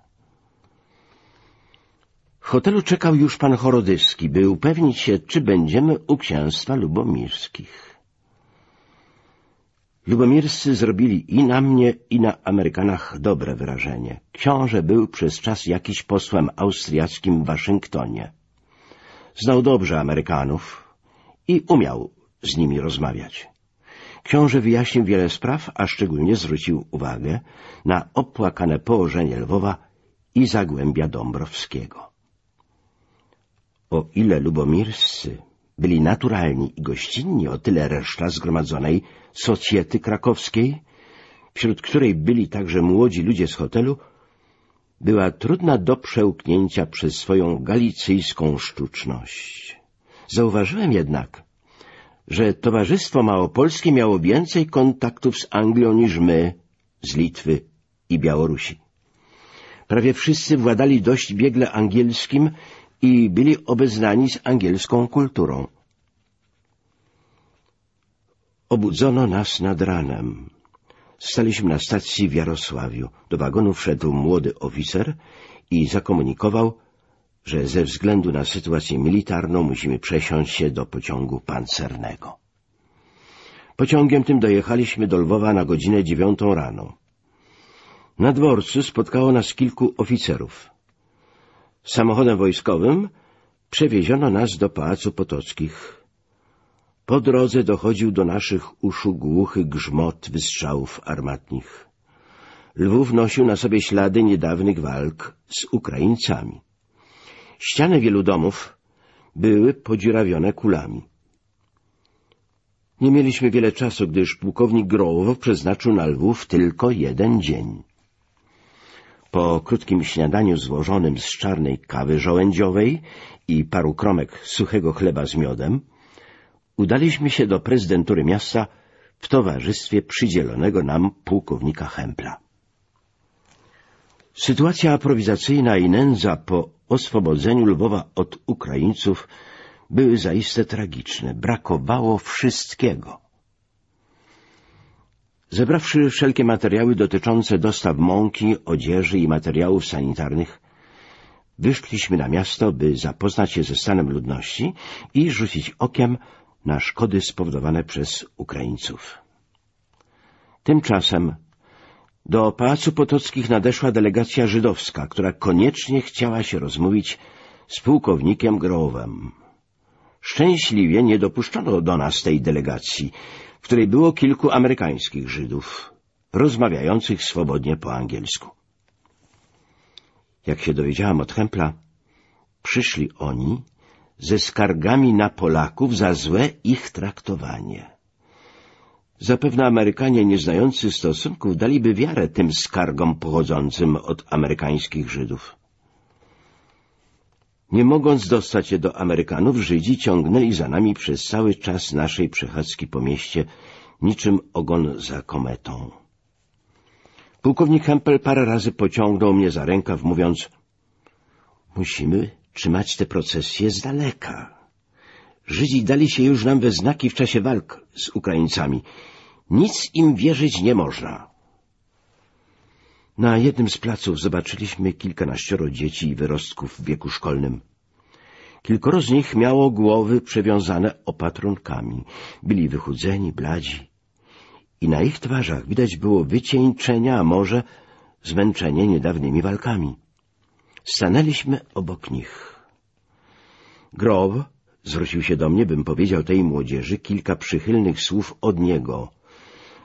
W hotelu czekał już pan Chorodyski, by upewnić się, czy będziemy u księstwa lubomirskich. Lubomirscy zrobili i na mnie, i na Amerykanach dobre wrażenie. Książę był przez czas jakiś posłem austriackim w Waszyngtonie. Znał dobrze Amerykanów i umiał z nimi rozmawiać. Książę wyjaśnił wiele spraw, a szczególnie zwrócił uwagę na opłakane położenie Lwowa i Zagłębia Dąbrowskiego. O ile lubomirscy byli naturalni i gościnni, o tyle reszta zgromadzonej socjety krakowskiej, wśród której byli także młodzi ludzie z hotelu, była trudna do przełknięcia przez swoją galicyjską sztuczność. Zauważyłem jednak, że Towarzystwo Małopolskie miało więcej kontaktów z Anglią niż my, z Litwy i Białorusi. Prawie wszyscy władali dość biegle angielskim i byli obeznani z angielską kulturą. Obudzono nas nad ranem. Staliśmy na stacji w Jarosławiu. Do wagonu wszedł młody oficer i zakomunikował, że ze względu na sytuację militarną musimy przesiąść się do pociągu pancernego. Pociągiem tym dojechaliśmy do Lwowa na godzinę dziewiątą rano. Na dworcu spotkało nas kilku oficerów. Samochodem wojskowym przewieziono nas do Pałacu Potockich. Po drodze dochodził do naszych uszu głuchy grzmot wystrzałów armatnich. Lwów nosił na sobie ślady niedawnych walk z Ukraińcami. Ściany wielu domów były podziurawione kulami. Nie mieliśmy wiele czasu, gdyż pułkownik Grołow przeznaczył na Lwów tylko jeden dzień. Po krótkim śniadaniu złożonym z czarnej kawy żołędziowej i paru kromek suchego chleba z miodem, udaliśmy się do prezydentury miasta w towarzystwie przydzielonego nam pułkownika Hempla. Sytuacja aprowizacyjna i nędza po oswobodzeniu Lwowa od Ukraińców były zaiste tragiczne. Brakowało wszystkiego. Zebrawszy wszelkie materiały dotyczące dostaw mąki, odzieży i materiałów sanitarnych, wyszliśmy na miasto, by zapoznać się ze stanem ludności i rzucić okiem na szkody spowodowane przez Ukraińców. Tymczasem do Pałacu Potockich nadeszła delegacja żydowska, która koniecznie chciała się rozmówić z pułkownikiem Growem. Szczęśliwie nie dopuszczono do nas tej delegacji, w której było kilku amerykańskich Żydów, rozmawiających swobodnie po angielsku. Jak się dowiedziałam od Hempla, przyszli oni ze skargami na Polaków za złe ich traktowanie. Zapewne Amerykanie nieznający stosunków daliby wiarę tym skargom pochodzącym od amerykańskich Żydów. Nie mogąc dostać się do Amerykanów, Żydzi ciągnęli za nami przez cały czas naszej przechadzki po mieście, niczym ogon za kometą. Pułkownik Hempel parę razy pociągnął mnie za rękaw, mówiąc — Musimy trzymać te procesje z daleka. Żydzi dali się już nam we znaki w czasie walk z Ukraińcami. Nic im wierzyć nie można. Na jednym z placów zobaczyliśmy kilkanaścioro dzieci i wyrostków w wieku szkolnym. Kilkoro z nich miało głowy przewiązane opatrunkami. Byli wychudzeni, bladzi. I na ich twarzach widać było wycieńczenia, a może zmęczenie niedawnymi walkami. Stanęliśmy obok nich. Grow zwrócił się do mnie, bym powiedział tej młodzieży kilka przychylnych słów od niego.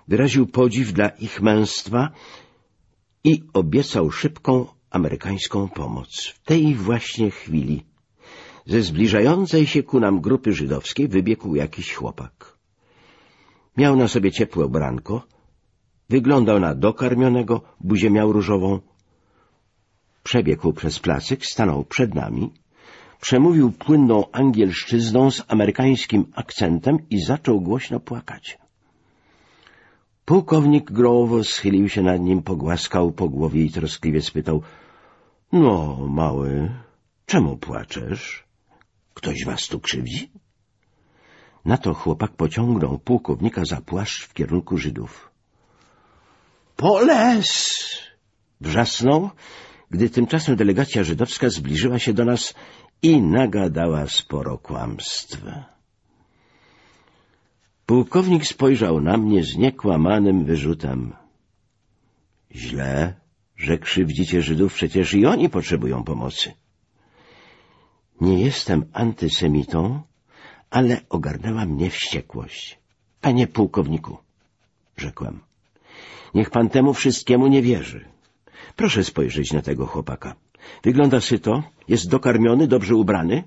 Wyraził podziw dla ich męstwa i obiecał szybką amerykańską pomoc. W tej właśnie chwili ze zbliżającej się ku nam grupy żydowskiej wybiegł jakiś chłopak. Miał na sobie ciepłe ubranko, wyglądał na dokarmionego, buzię miał różową. Przebiegł przez placyk, stanął przed nami, przemówił płynną angielszczyzną z amerykańskim akcentem i zaczął głośno płakać. Pułkownik Growo schylił się nad nim, pogłaskał po głowie i troskliwie spytał — No, mały, czemu płaczesz? Ktoś was tu krzywdzi? Na to chłopak pociągnął pułkownika za płaszcz w kierunku Żydów. — Poles! — wrzasnął, gdy tymczasem delegacja żydowska zbliżyła się do nas i nagadała sporo kłamstw. Pułkownik spojrzał na mnie z niekłamanym wyrzutem. — Źle, że krzywdzicie Żydów, przecież i oni potrzebują pomocy. Nie jestem antysemitą, ale ogarnęła mnie wściekłość. — Panie pułkowniku — rzekłem — niech pan temu wszystkiemu nie wierzy. Proszę spojrzeć na tego chłopaka. Wygląda syto, jest dokarmiony, dobrze ubrany.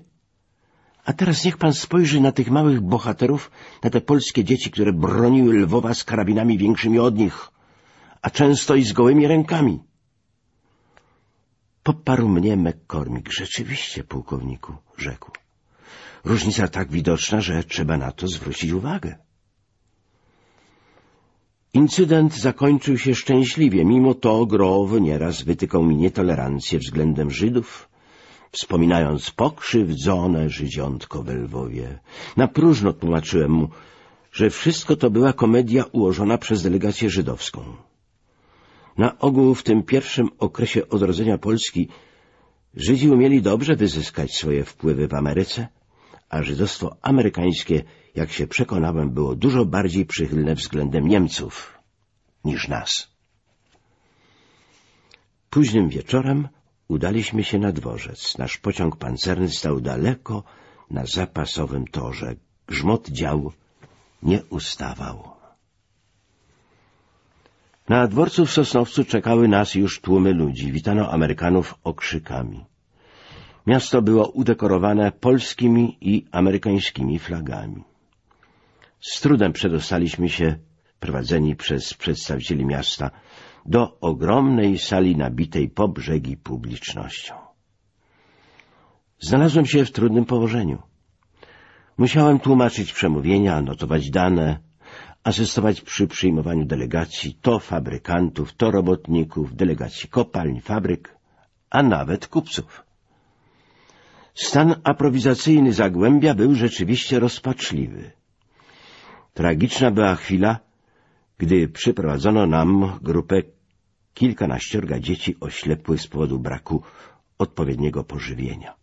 A teraz niech pan spojrzy na tych małych bohaterów, na te polskie dzieci, które broniły Lwowa z karabinami większymi od nich, a często i z gołymi rękami. Poparł mnie McCormick. Rzeczywiście, pułkowniku, rzekł. Różnica tak widoczna, że trzeba na to zwrócić uwagę. Incydent zakończył się szczęśliwie, mimo to Grow nieraz wytykał mi nietolerancję względem Żydów, wspominając pokrzywdzone Żydziątko we Lwowie. Na próżno tłumaczyłem mu, że wszystko to była komedia ułożona przez delegację żydowską. Na ogół w tym pierwszym okresie odrodzenia Polski Żydzi umieli dobrze wyzyskać swoje wpływy w Ameryce, a żydostwo amerykańskie, jak się przekonałem, było dużo bardziej przychylne względem Niemców niż nas. Późnym wieczorem udaliśmy się na dworzec. Nasz pociąg pancerny stał daleko na zapasowym torze. Grzmot dział nie ustawał. Na dworcu w Sosnowcu czekały nas już tłumy ludzi. Witano Amerykanów okrzykami. Miasto było udekorowane polskimi i amerykańskimi flagami. Z trudem przedostaliśmy się, prowadzeni przez przedstawicieli miasta, do ogromnej sali nabitej po brzegi publicznością. Znalazłem się w trudnym położeniu. Musiałem tłumaczyć przemówienia, notować dane, asystować przy przyjmowaniu delegacji to fabrykantów, to robotników, delegacji kopalń, fabryk, a nawet kupców. Stan aprowizacyjny Zagłębia był rzeczywiście rozpaczliwy. Tragiczna była chwila, gdy przyprowadzono nam grupę kilkanaściorga dzieci oślepłych z powodu braku odpowiedniego pożywienia.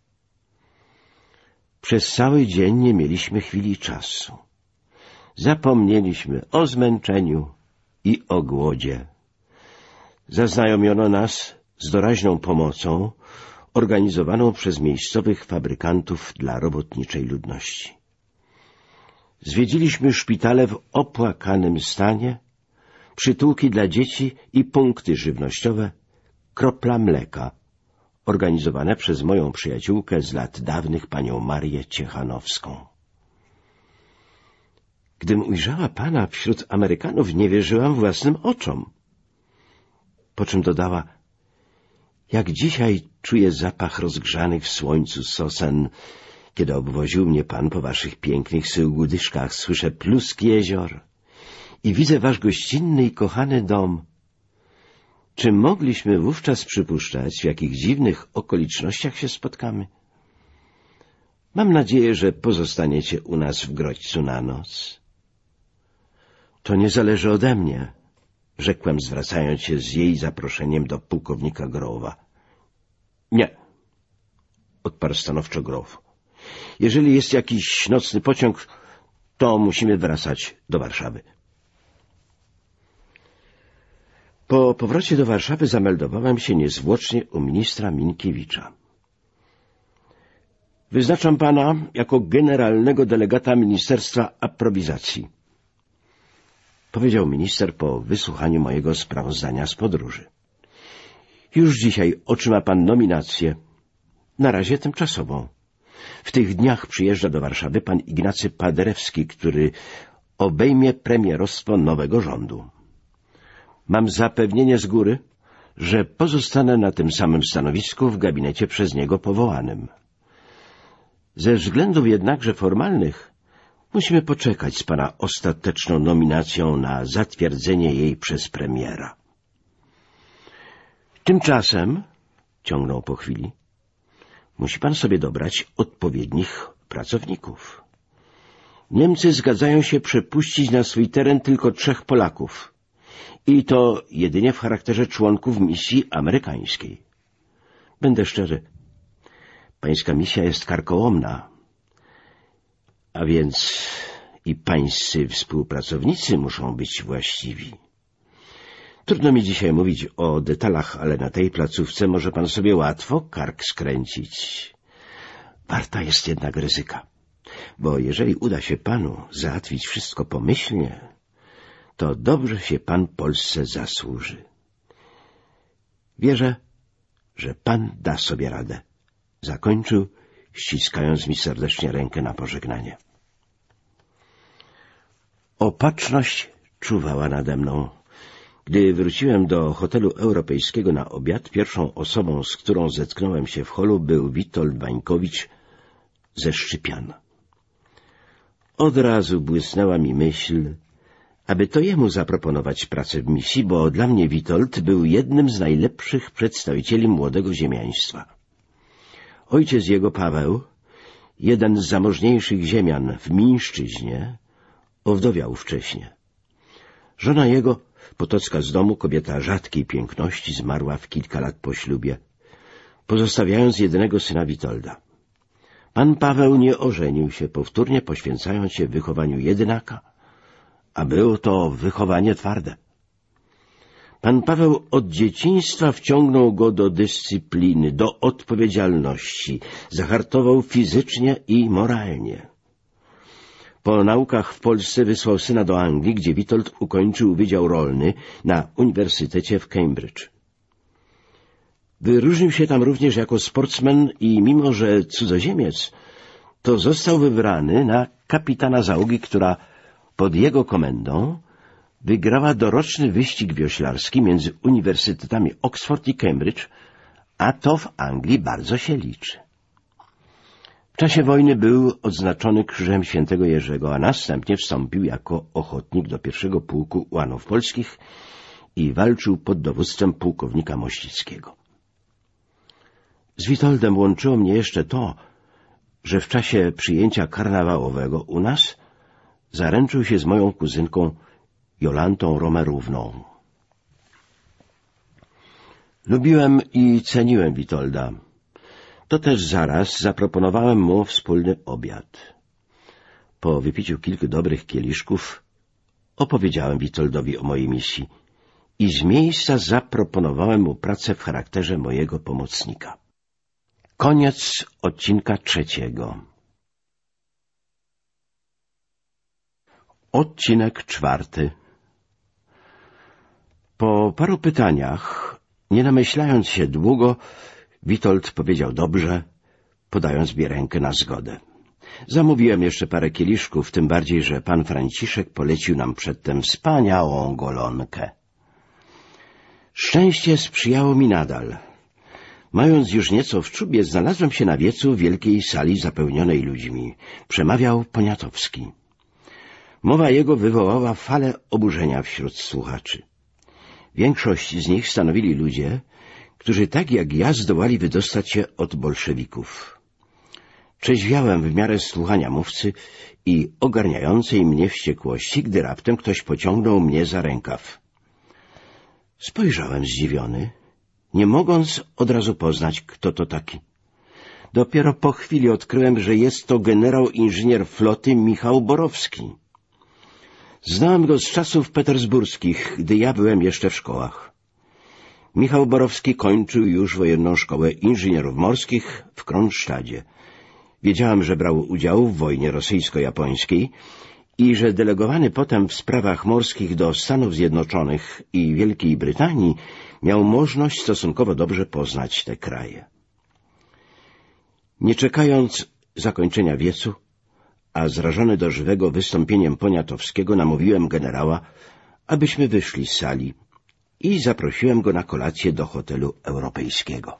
Przez cały dzień nie mieliśmy chwili czasu. Zapomnieliśmy o zmęczeniu i o głodzie. Zaznajomiono nas z doraźną pomocą organizowaną przez miejscowych fabrykantów dla robotniczej ludności. Zwiedziliśmy szpitale w opłakanym stanie, przytułki dla dzieci i punkty żywnościowe, kropla mleka, organizowane przez moją przyjaciółkę z lat dawnych, panią Marię Ciechanowską. Gdym ujrzała pana wśród Amerykanów, nie wierzyłam własnym oczom. Po czym dodała, jak dzisiaj czuję zapach rozgrzanych w słońcu sosen, kiedy obwoził mnie pan po waszych pięknych syłgudyszkach, słyszę plusk jezior i widzę wasz gościnny i kochany dom. Czy mogliśmy wówczas przypuszczać, w jakich dziwnych okolicznościach się spotkamy? Mam nadzieję, że pozostaniecie u nas w Grodźcu na noc. To nie zależy ode mnie, rzekłem, zwracając się z jej zaproszeniem do pułkownika Growa. Nie, odparł stanowczo Grow. Jeżeli jest jakiś nocny pociąg, to musimy wracać do Warszawy. Po powrocie do Warszawy zameldowałem się niezwłocznie u ministra Minkiewicza. Wyznaczam pana jako generalnego delegata Ministerstwa Aprowizacji. Powiedział minister po wysłuchaniu mojego sprawozdania z podróży. Już dzisiaj otrzyma pan nominację, na razie tymczasową. W tych dniach przyjeżdża do Warszawy pan Ignacy Paderewski, który obejmie premierostwo nowego rządu. Mam zapewnienie z góry, że pozostanę na tym samym stanowisku w gabinecie przez niego powołanym. Ze względów jednakże formalnych musimy poczekać z pana ostateczną nominacją na zatwierdzenie jej przez premiera. Tymczasem, ciągnął po chwili, musi pan sobie dobrać odpowiednich pracowników. Niemcy zgadzają się przepuścić na swój teren tylko trzech Polaków i to jedynie w charakterze członków misji amerykańskiej. Będę szczery, pańska misja jest karkołomna, a więc i pańscy współpracownicy muszą być właściwi. Trudno mi dzisiaj mówić o detalach, ale na tej placówce może pan sobie łatwo kark skręcić. Warta jest jednak ryzyka, bo jeżeli uda się panu załatwić wszystko pomyślnie, to dobrze się pan Polsce zasłuży. Wierzę, że pan da sobie radę. Zakończył, ściskając mi serdecznie rękę na pożegnanie. Opatrzność czuwała nade mną. Gdy wróciłem do hotelu europejskiego na obiad, pierwszą osobą, z którą zetknąłem się w holu, był Witold Wańkowicz ze Szczypian. Od razu błysnęła mi myśl, aby to jemu zaproponować pracę w misji, bo dla mnie Witold był jednym z najlepszych przedstawicieli młodego ziemiaństwa. Ojciec jego, Paweł, jeden z zamożniejszych ziemian w Mińszczyźnie, owdowiał wcześnie. Żona jego, Potocka z domu, kobieta rzadkiej piękności, zmarła w kilka lat po ślubie, pozostawiając jedynego syna Witolda. Pan Paweł nie ożenił się, powtórnie poświęcając się wychowaniu jedynaka, a było to wychowanie twarde. Pan Paweł od dzieciństwa wciągnął go do dyscypliny, do odpowiedzialności, zahartował fizycznie i moralnie. Po naukach w Polsce wysłał syna do Anglii, gdzie Witold ukończył Wydział Rolny na Uniwersytecie w Cambridge. Wyróżnił się tam również jako sportsmen i mimo, że cudzoziemiec, to został wybrany na kapitana załogi, która pod jego komendą wygrała doroczny wyścig wioślarski między uniwersytetami Oxford i Cambridge, a to w Anglii bardzo się liczy. W czasie wojny był odznaczony Krzyżem Świętego Jerzego, a następnie wstąpił jako ochotnik do pierwszego pułku ułanów polskich i walczył pod dowództwem pułkownika Mościckiego. Z Witoldem łączyło mnie jeszcze to, że w czasie przyjęcia karnawałowego u nas zaręczył się z moją kuzynką Jolantą Romerówną. Lubiłem i ceniłem Witolda. To też zaraz zaproponowałem mu wspólny obiad. Po wypiciu kilku dobrych kieliszków opowiedziałem Witoldowi o mojej misji i z miejsca zaproponowałem mu pracę w charakterze mojego pomocnika. Koniec odcinka trzeciego. Odcinek czwarty Po paru pytaniach, nie namyślając się długo, Witold powiedział dobrze, podając mi rękę na zgodę. Zamówiłem jeszcze parę kieliszków, tym bardziej, że pan Franciszek polecił nam przedtem wspaniałą golonkę. Szczęście sprzyjało mi nadal. Mając już nieco w czubie, znalazłem się na wiecu wielkiej sali zapełnionej ludźmi. Przemawiał Poniatowski. Mowa jego wywołała falę oburzenia wśród słuchaczy. Większość z nich stanowili ludzie, którzy tak jak ja zdołali wydostać się od bolszewików. Trzeźwiałem w miarę słuchania mówcy i ogarniającej mnie wściekłości, gdy raptem ktoś pociągnął mnie za rękaw. Spojrzałem zdziwiony, nie mogąc od razu poznać, kto to taki. Dopiero po chwili odkryłem, że jest to generał inżynier floty Michał Borowski. Znałem go z czasów petersburskich, gdy ja byłem jeszcze w szkołach. Michał Borowski kończył już wojenną szkołę inżynierów morskich w Kronsztadzie. Wiedziałem, że brał udział w wojnie rosyjsko-japońskiej i że delegowany potem w sprawach morskich do Stanów Zjednoczonych i Wielkiej Brytanii miał możliwość stosunkowo dobrze poznać te kraje. Nie czekając zakończenia wiecu, a zrażony do żywego wystąpieniem Poniatowskiego namówiłem generała, abyśmy wyszli z sali i zaprosiłem go na kolację do hotelu europejskiego.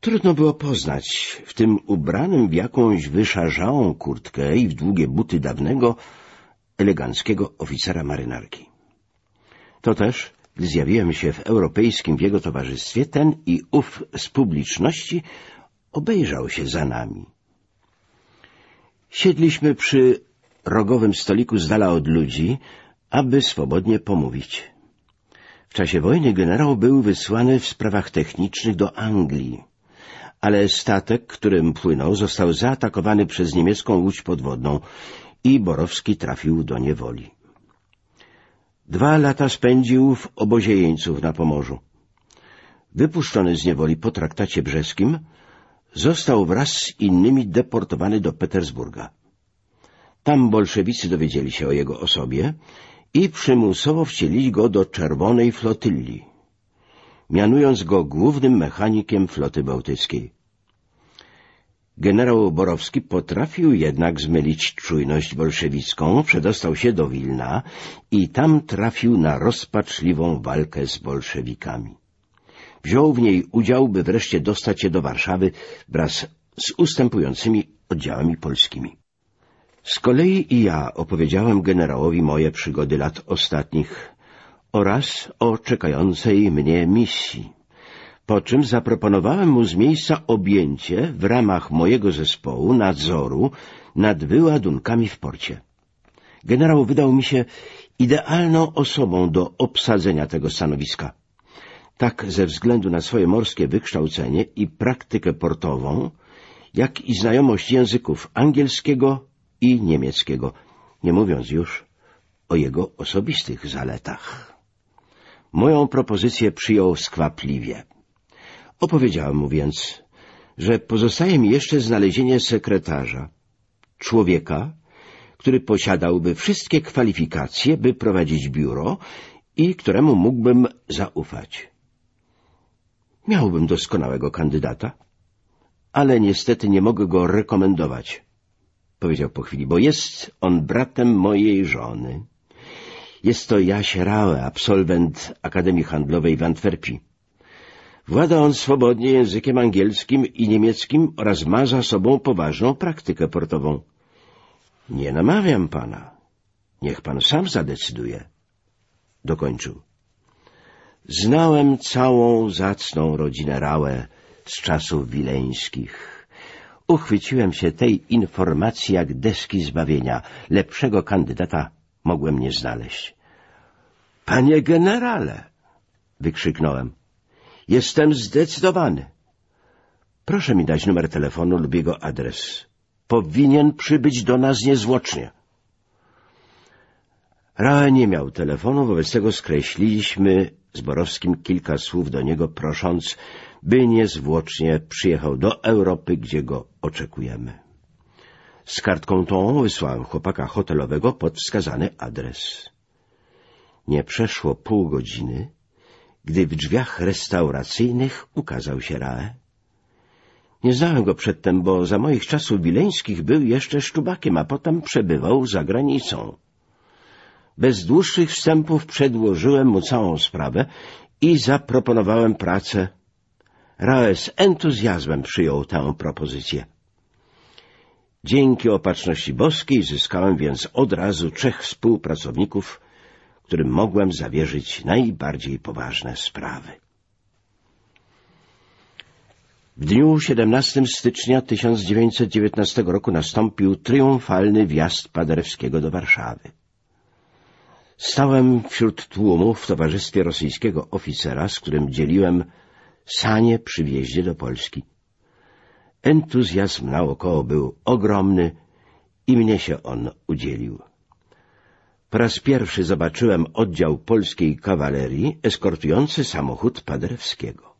Trudno było poznać w tym ubranym w jakąś wyszarzałą kurtkę i w długie buty dawnego, eleganckiego oficera marynarki. To też, gdy zjawiłem się w europejskim w jego towarzystwie, ten i ów z publiczności obejrzał się za nami. Siedliśmy przy rogowym stoliku z dala od ludzi, aby swobodnie pomówić. W czasie wojny generał był wysłany w sprawach technicznych do Anglii, ale statek, którym płynął, został zaatakowany przez niemiecką łódź podwodną i Borowski trafił do niewoli. Dwa lata spędził w obozie jeńców na Pomorzu. Wypuszczony z niewoli po traktacie brzeskim, został wraz z innymi deportowany do Petersburga. Tam bolszewicy dowiedzieli się o jego osobie i przymusowo wcielili go do Czerwonej Flotylli, mianując go głównym mechanikiem floty bałtyckiej. Generał Borowski potrafił jednak zmylić czujność bolszewicką, przedostał się do Wilna i tam trafił na rozpaczliwą walkę z bolszewikami. Wziął w niej udział, by wreszcie dostać się do Warszawy wraz z ustępującymi oddziałami polskimi. Z kolei i ja opowiedziałem generałowi moje przygody lat ostatnich oraz o czekającej mnie misji, po czym zaproponowałem mu z miejsca objęcie w ramach mojego zespołu nadzoru nad wyładunkami w porcie. Generał wydał mi się idealną osobą do obsadzenia tego stanowiska. Tak ze względu na swoje morskie wykształcenie i praktykę portową, jak i znajomość języków angielskiego i niemieckiego, nie mówiąc już o jego osobistych zaletach. Moją propozycję przyjął skwapliwie. Opowiedziałem mu więc, że pozostaje mi jeszcze znalezienie sekretarza, człowieka, który posiadałby wszystkie kwalifikacje, by prowadzić biuro i któremu mógłbym zaufać. Miałbym doskonałego kandydata, ale niestety nie mogę go rekomendować, powiedział po chwili, bo jest on bratem mojej żony. Jest to Jaś Rałe, absolwent Akademii Handlowej w Antwerpii. Włada on swobodnie językiem angielskim i niemieckim oraz ma za sobą poważną praktykę portową. Nie namawiam pana. Niech pan sam zadecyduje. Dokończył. Znałem całą zacną rodzinę Rałę z czasów wileńskich. Uchwyciłem się tej informacji jak deski zbawienia. Lepszego kandydata mogłem nie znaleźć. — Panie generale! — wykrzyknąłem. — Jestem zdecydowany. Proszę mi dać numer telefonu lub jego adres. Powinien przybyć do nas niezwłocznie. Rae nie miał telefonu, wobec tego skreśliliśmy z Borowskim kilka słów do niego, prosząc, by niezwłocznie przyjechał do Europy, gdzie go oczekujemy. Z kartką tą wysłałem chłopaka hotelowego pod wskazany adres. Nie przeszło pół godziny, gdy w drzwiach restauracyjnych ukazał się Rae. Nie znałem go przedtem, bo za moich czasów wileńskich był jeszcze szczubakiem, a potem przebywał za granicą. Bez dłuższych wstępów przedłożyłem mu całą sprawę i zaproponowałem pracę. Rae z entuzjazmem przyjął tę propozycję. Dzięki opatrzności boskiej zyskałem więc od razu trzech współpracowników, którym mogłem zawierzyć najbardziej poważne sprawy. W dniu 17 stycznia 1919 roku nastąpił triumfalny wjazd Paderewskiego do Warszawy. Stałem wśród tłumu w towarzystwie rosyjskiego oficera, z którym dzieliłem sanie przy wjeździe do Polski. Entuzjazm naokoło był ogromny i mnie się on udzielił. Po raz pierwszy zobaczyłem oddział polskiej kawalerii eskortujący samochód Paderewskiego.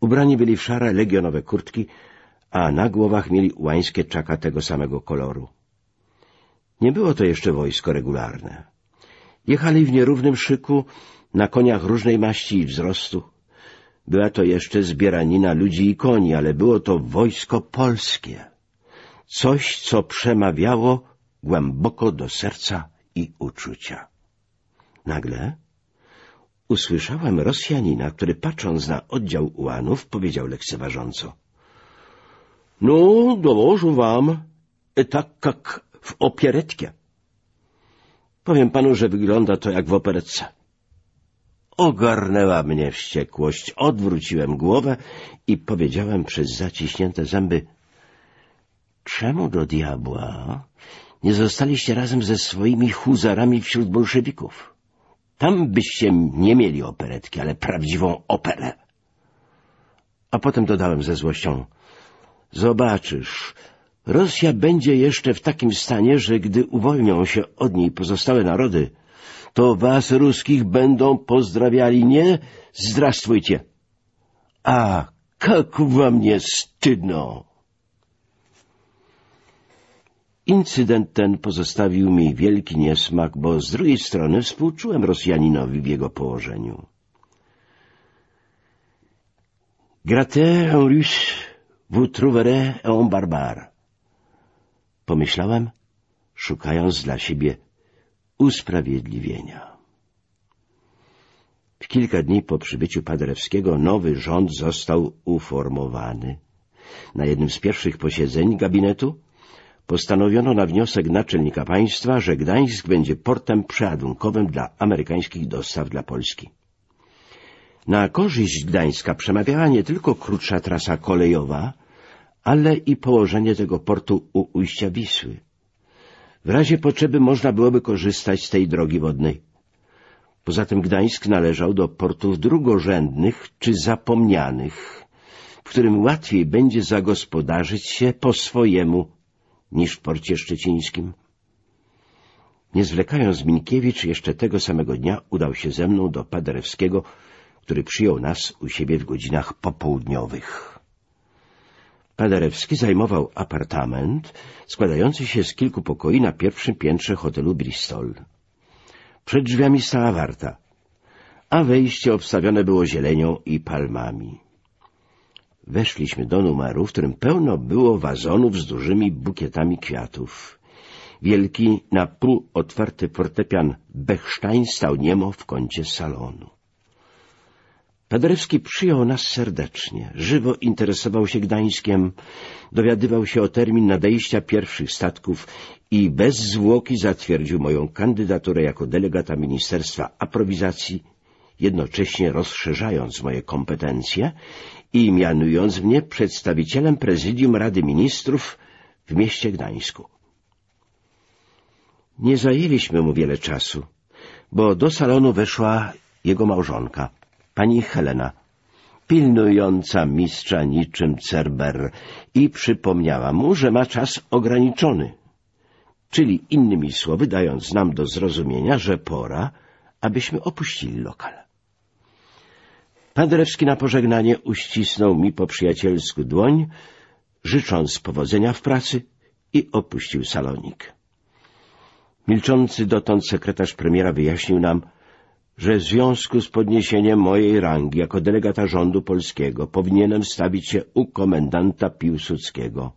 Ubrani byli w szare legionowe kurtki, a na głowach mieli łańskie czaka tego samego koloru. Nie było to jeszcze wojsko regularne. Jechali w nierównym szyku, na koniach różnej maści i wzrostu. Była to jeszcze zbieranina ludzi i koni, ale było to wojsko polskie. Coś, co przemawiało głęboko do serca i uczucia. Nagle usłyszałem Rosjanina, który patrząc na oddział ułanów powiedział lekceważąco. — No, dołożę wam, tak jak w opieretkie. Powiem panu, że wygląda to jak w operetce. Ogarnęła mnie wściekłość, odwróciłem głowę i powiedziałem przez zaciśnięte zęby — Czemu do diabła nie zostaliście razem ze swoimi huzarami wśród bolszewików? Tam byście nie mieli operetki, ale prawdziwą operę. A potem dodałem ze złością — Zobaczysz, Rosja będzie jeszcze w takim stanie, że gdy uwolnią się od niej pozostałe narody, to was ruskich będą pozdrawiali nie zdrastwujcie, a jak wam nie wstydno. Incydent ten pozostawił mi wielki niesmak, bo z drugiej strony współczułem Rosjaninowi w jego położeniu. Gratter un russe, vous trouverez un barbare. Pomyślałem, szukając dla siebie usprawiedliwienia. W kilka dni po przybyciu Paderewskiego nowy rząd został uformowany. Na jednym z pierwszych posiedzeń gabinetu postanowiono na wniosek naczelnika państwa, że Gdańsk będzie portem przeładunkowym dla amerykańskich dostaw dla Polski. Na korzyść Gdańska przemawiała nie tylko krótsza trasa kolejowa, ale i położenie tego portu u ujścia Wisły. W razie potrzeby można byłoby korzystać z tej drogi wodnej. Poza tym Gdańsk należał do portów drugorzędnych czy zapomnianych, w którym łatwiej będzie zagospodarzyć się po swojemu niż w porcie szczecińskim. Nie zwlekając Minkiewicz jeszcze tego samego dnia udał się ze mną do Paderewskiego, który przyjął nas u siebie w godzinach popołudniowych. Paderewski zajmował apartament składający się z kilku pokoi na pierwszym piętrze hotelu Bristol. Przed drzwiami stała warta, a wejście obstawione było zielenią i palmami. Weszliśmy do numeru, w którym pełno było wazonów z dużymi bukietami kwiatów. Wielki, na pół otwarty fortepian Bechstein stał niemo w kącie salonu. Paderewski przyjął nas serdecznie, żywo interesował się Gdańskiem, dowiadywał się o termin nadejścia pierwszych statków i bez zwłoki zatwierdził moją kandydaturę jako delegata Ministerstwa Aprowizacji, jednocześnie rozszerzając moje kompetencje i mianując mnie przedstawicielem prezydium Rady Ministrów w mieście Gdańsku. Nie zajęliśmy mu wiele czasu, bo do salonu weszła jego małżonka, pani Helena, pilnująca mistrza niczym Cerber i przypomniała mu, że ma czas ograniczony, czyli innymi słowy dając nam do zrozumienia, że pora, abyśmy opuścili lokal. Padrewski na pożegnanie uścisnął mi po przyjacielsku dłoń, życząc powodzenia w pracy i opuścił salonik. Milczący dotąd sekretarz premiera wyjaśnił nam, że w związku z podniesieniem mojej rangi jako delegata rządu polskiego powinienem stawić się u komendanta Piłsudskiego.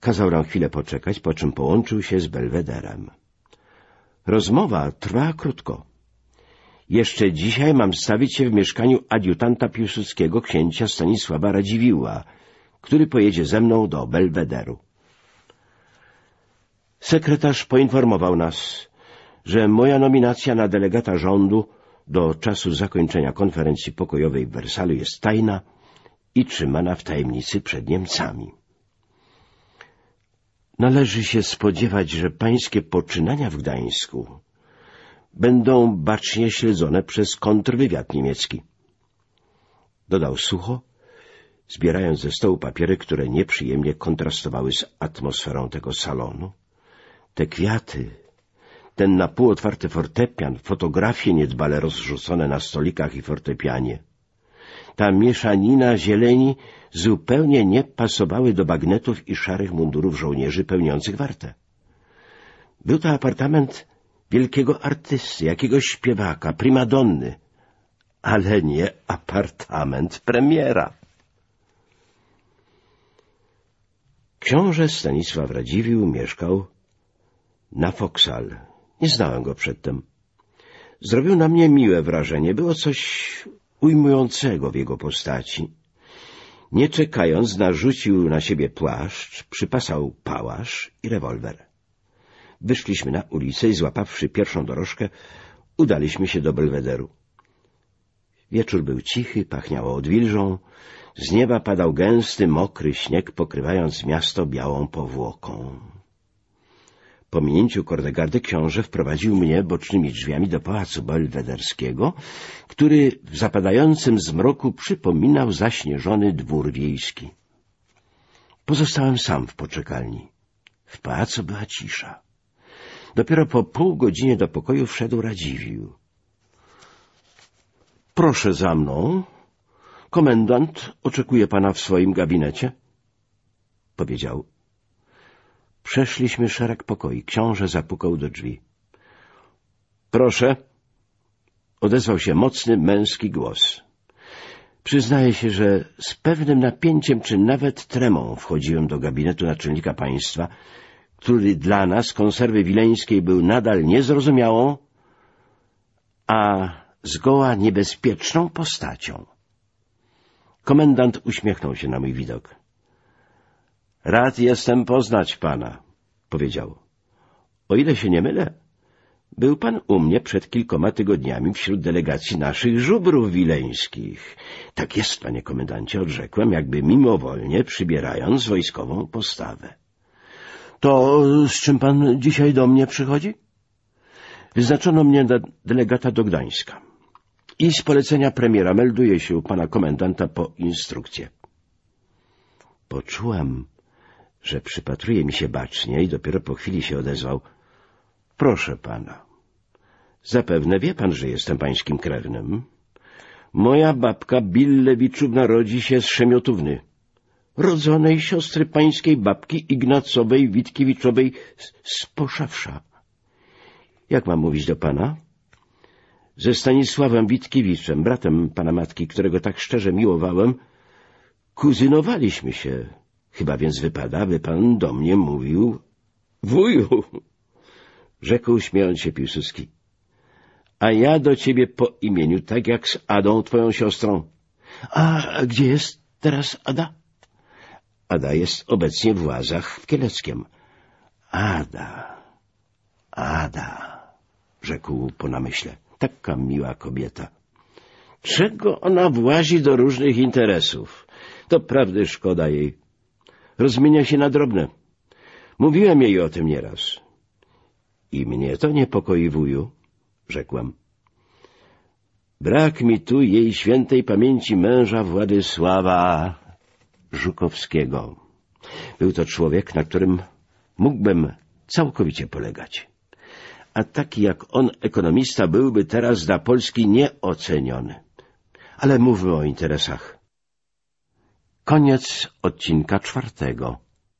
Kazał nam chwilę poczekać, po czym połączył się z Belwederem. Rozmowa trwała krótko. Jeszcze dzisiaj mam stawić się w mieszkaniu adiutanta Piłsudskiego księcia Stanisława Radziwiłła, który pojedzie ze mną do Belwederu. Sekretarz poinformował nas, że moja nominacja na delegata rządu do czasu zakończenia konferencji pokojowej w Wersalu jest tajna i trzymana w tajemnicy przed Niemcami. Należy się spodziewać, że pańskie poczynania w Gdańsku będą bacznie śledzone przez kontrwywiad niemiecki. Dodał sucho, zbierając ze stołu papiery, które nieprzyjemnie kontrastowały z atmosferą tego salonu. Te kwiaty, ten na pół otwarty fortepian, fotografie niedbale rozrzucone na stolikach i fortepianie. Ta mieszanina zieleni zupełnie nie pasowały do bagnetów i szarych mundurów żołnierzy pełniących wartę. Był to apartament wielkiego artysty, jakiegoś śpiewaka, primadonny, ale nie apartament premiera. Książę Stanisław Radziwiłł mieszkał na Foksal. Nie znałem go przedtem. Zrobił na mnie miłe wrażenie. Było coś ujmującego w jego postaci. Nie czekając, narzucił na siebie płaszcz, przypasał pałasz i rewolwer. Wyszliśmy na ulicę i złapawszy pierwszą dorożkę, udaliśmy się do Belwederu. Wieczór był cichy, pachniało odwilżą, z nieba padał gęsty, mokry śnieg, pokrywając miasto białą powłoką. Po minięciu Kordegardy książę wprowadził mnie bocznymi drzwiami do pałacu belwederskiego, który w zapadającym zmroku przypominał zaśnieżony dwór wiejski. Pozostałem sam w poczekalni. W pałacu była cisza. Dopiero po pół godzinie do pokoju wszedł Radziwił. — Proszę za mną. Komendant oczekuje pana w swoim gabinecie — powiedział. Przeszliśmy szereg pokoi. Książę zapukał do drzwi. — Proszę — odezwał się mocny, męski głos. Przyznaję się, że z pewnym napięciem czy nawet tremą wchodziłem do gabinetu naczelnika państwa, który dla nas, konserwy wileńskiej, był nadal niezrozumiałą, a zgoła niebezpieczną postacią. Komendant uśmiechnął się na mój widok. — Rad jestem poznać pana — powiedział. — O ile się nie mylę, był pan u mnie przed kilkoma tygodniami wśród delegacji naszych żubrów wileńskich. Tak jest, panie komendancie, odrzekłem, jakby mimowolnie przybierając wojskową postawę. To z czym pan dzisiaj do mnie przychodzi? Wyznaczono mnie na delegata do Gdańska. I z polecenia premiera melduje się u pana komendanta po instrukcję. Poczułem, że przypatruje mi się bacznie i dopiero po chwili się odezwał. Proszę pana, zapewne wie pan, że jestem pańskim krewnym. Moja babka Billewiczów narodzi się z Szemiotówny rodzonej siostry pańskiej babki Ignacowej Witkiewiczowej z Poszawsza. Jak mam mówić do pana? Ze Stanisławem Witkiewiczem, bratem pana matki, którego tak szczerze miłowałem, kuzynowaliśmy się. Chyba więc wypada, by pan do mnie mówił wuju, rzekł śmiejąc się Piłsudski. A ja do ciebie po imieniu, tak jak z Adą, twoją siostrą. A gdzie jest teraz Ada? Ada jest obecnie w łazach w Kieleckiem. Ada, Ada, rzekł po namyśle, taka miła kobieta. Czego ona włazi do różnych interesów? To prawdy szkoda jej. Rozmienia się na drobne. Mówiłem jej o tym nieraz. I mnie to niepokoi, wuju, rzekłem. Brak mi tu jej świętej pamięci męża Władysława Żukowskiego. Był to człowiek, na którym mógłbym całkowicie polegać. A taki jak on ekonomista byłby teraz dla Polski nieoceniony. Ale mówmy o interesach. Koniec odcinka czwartego.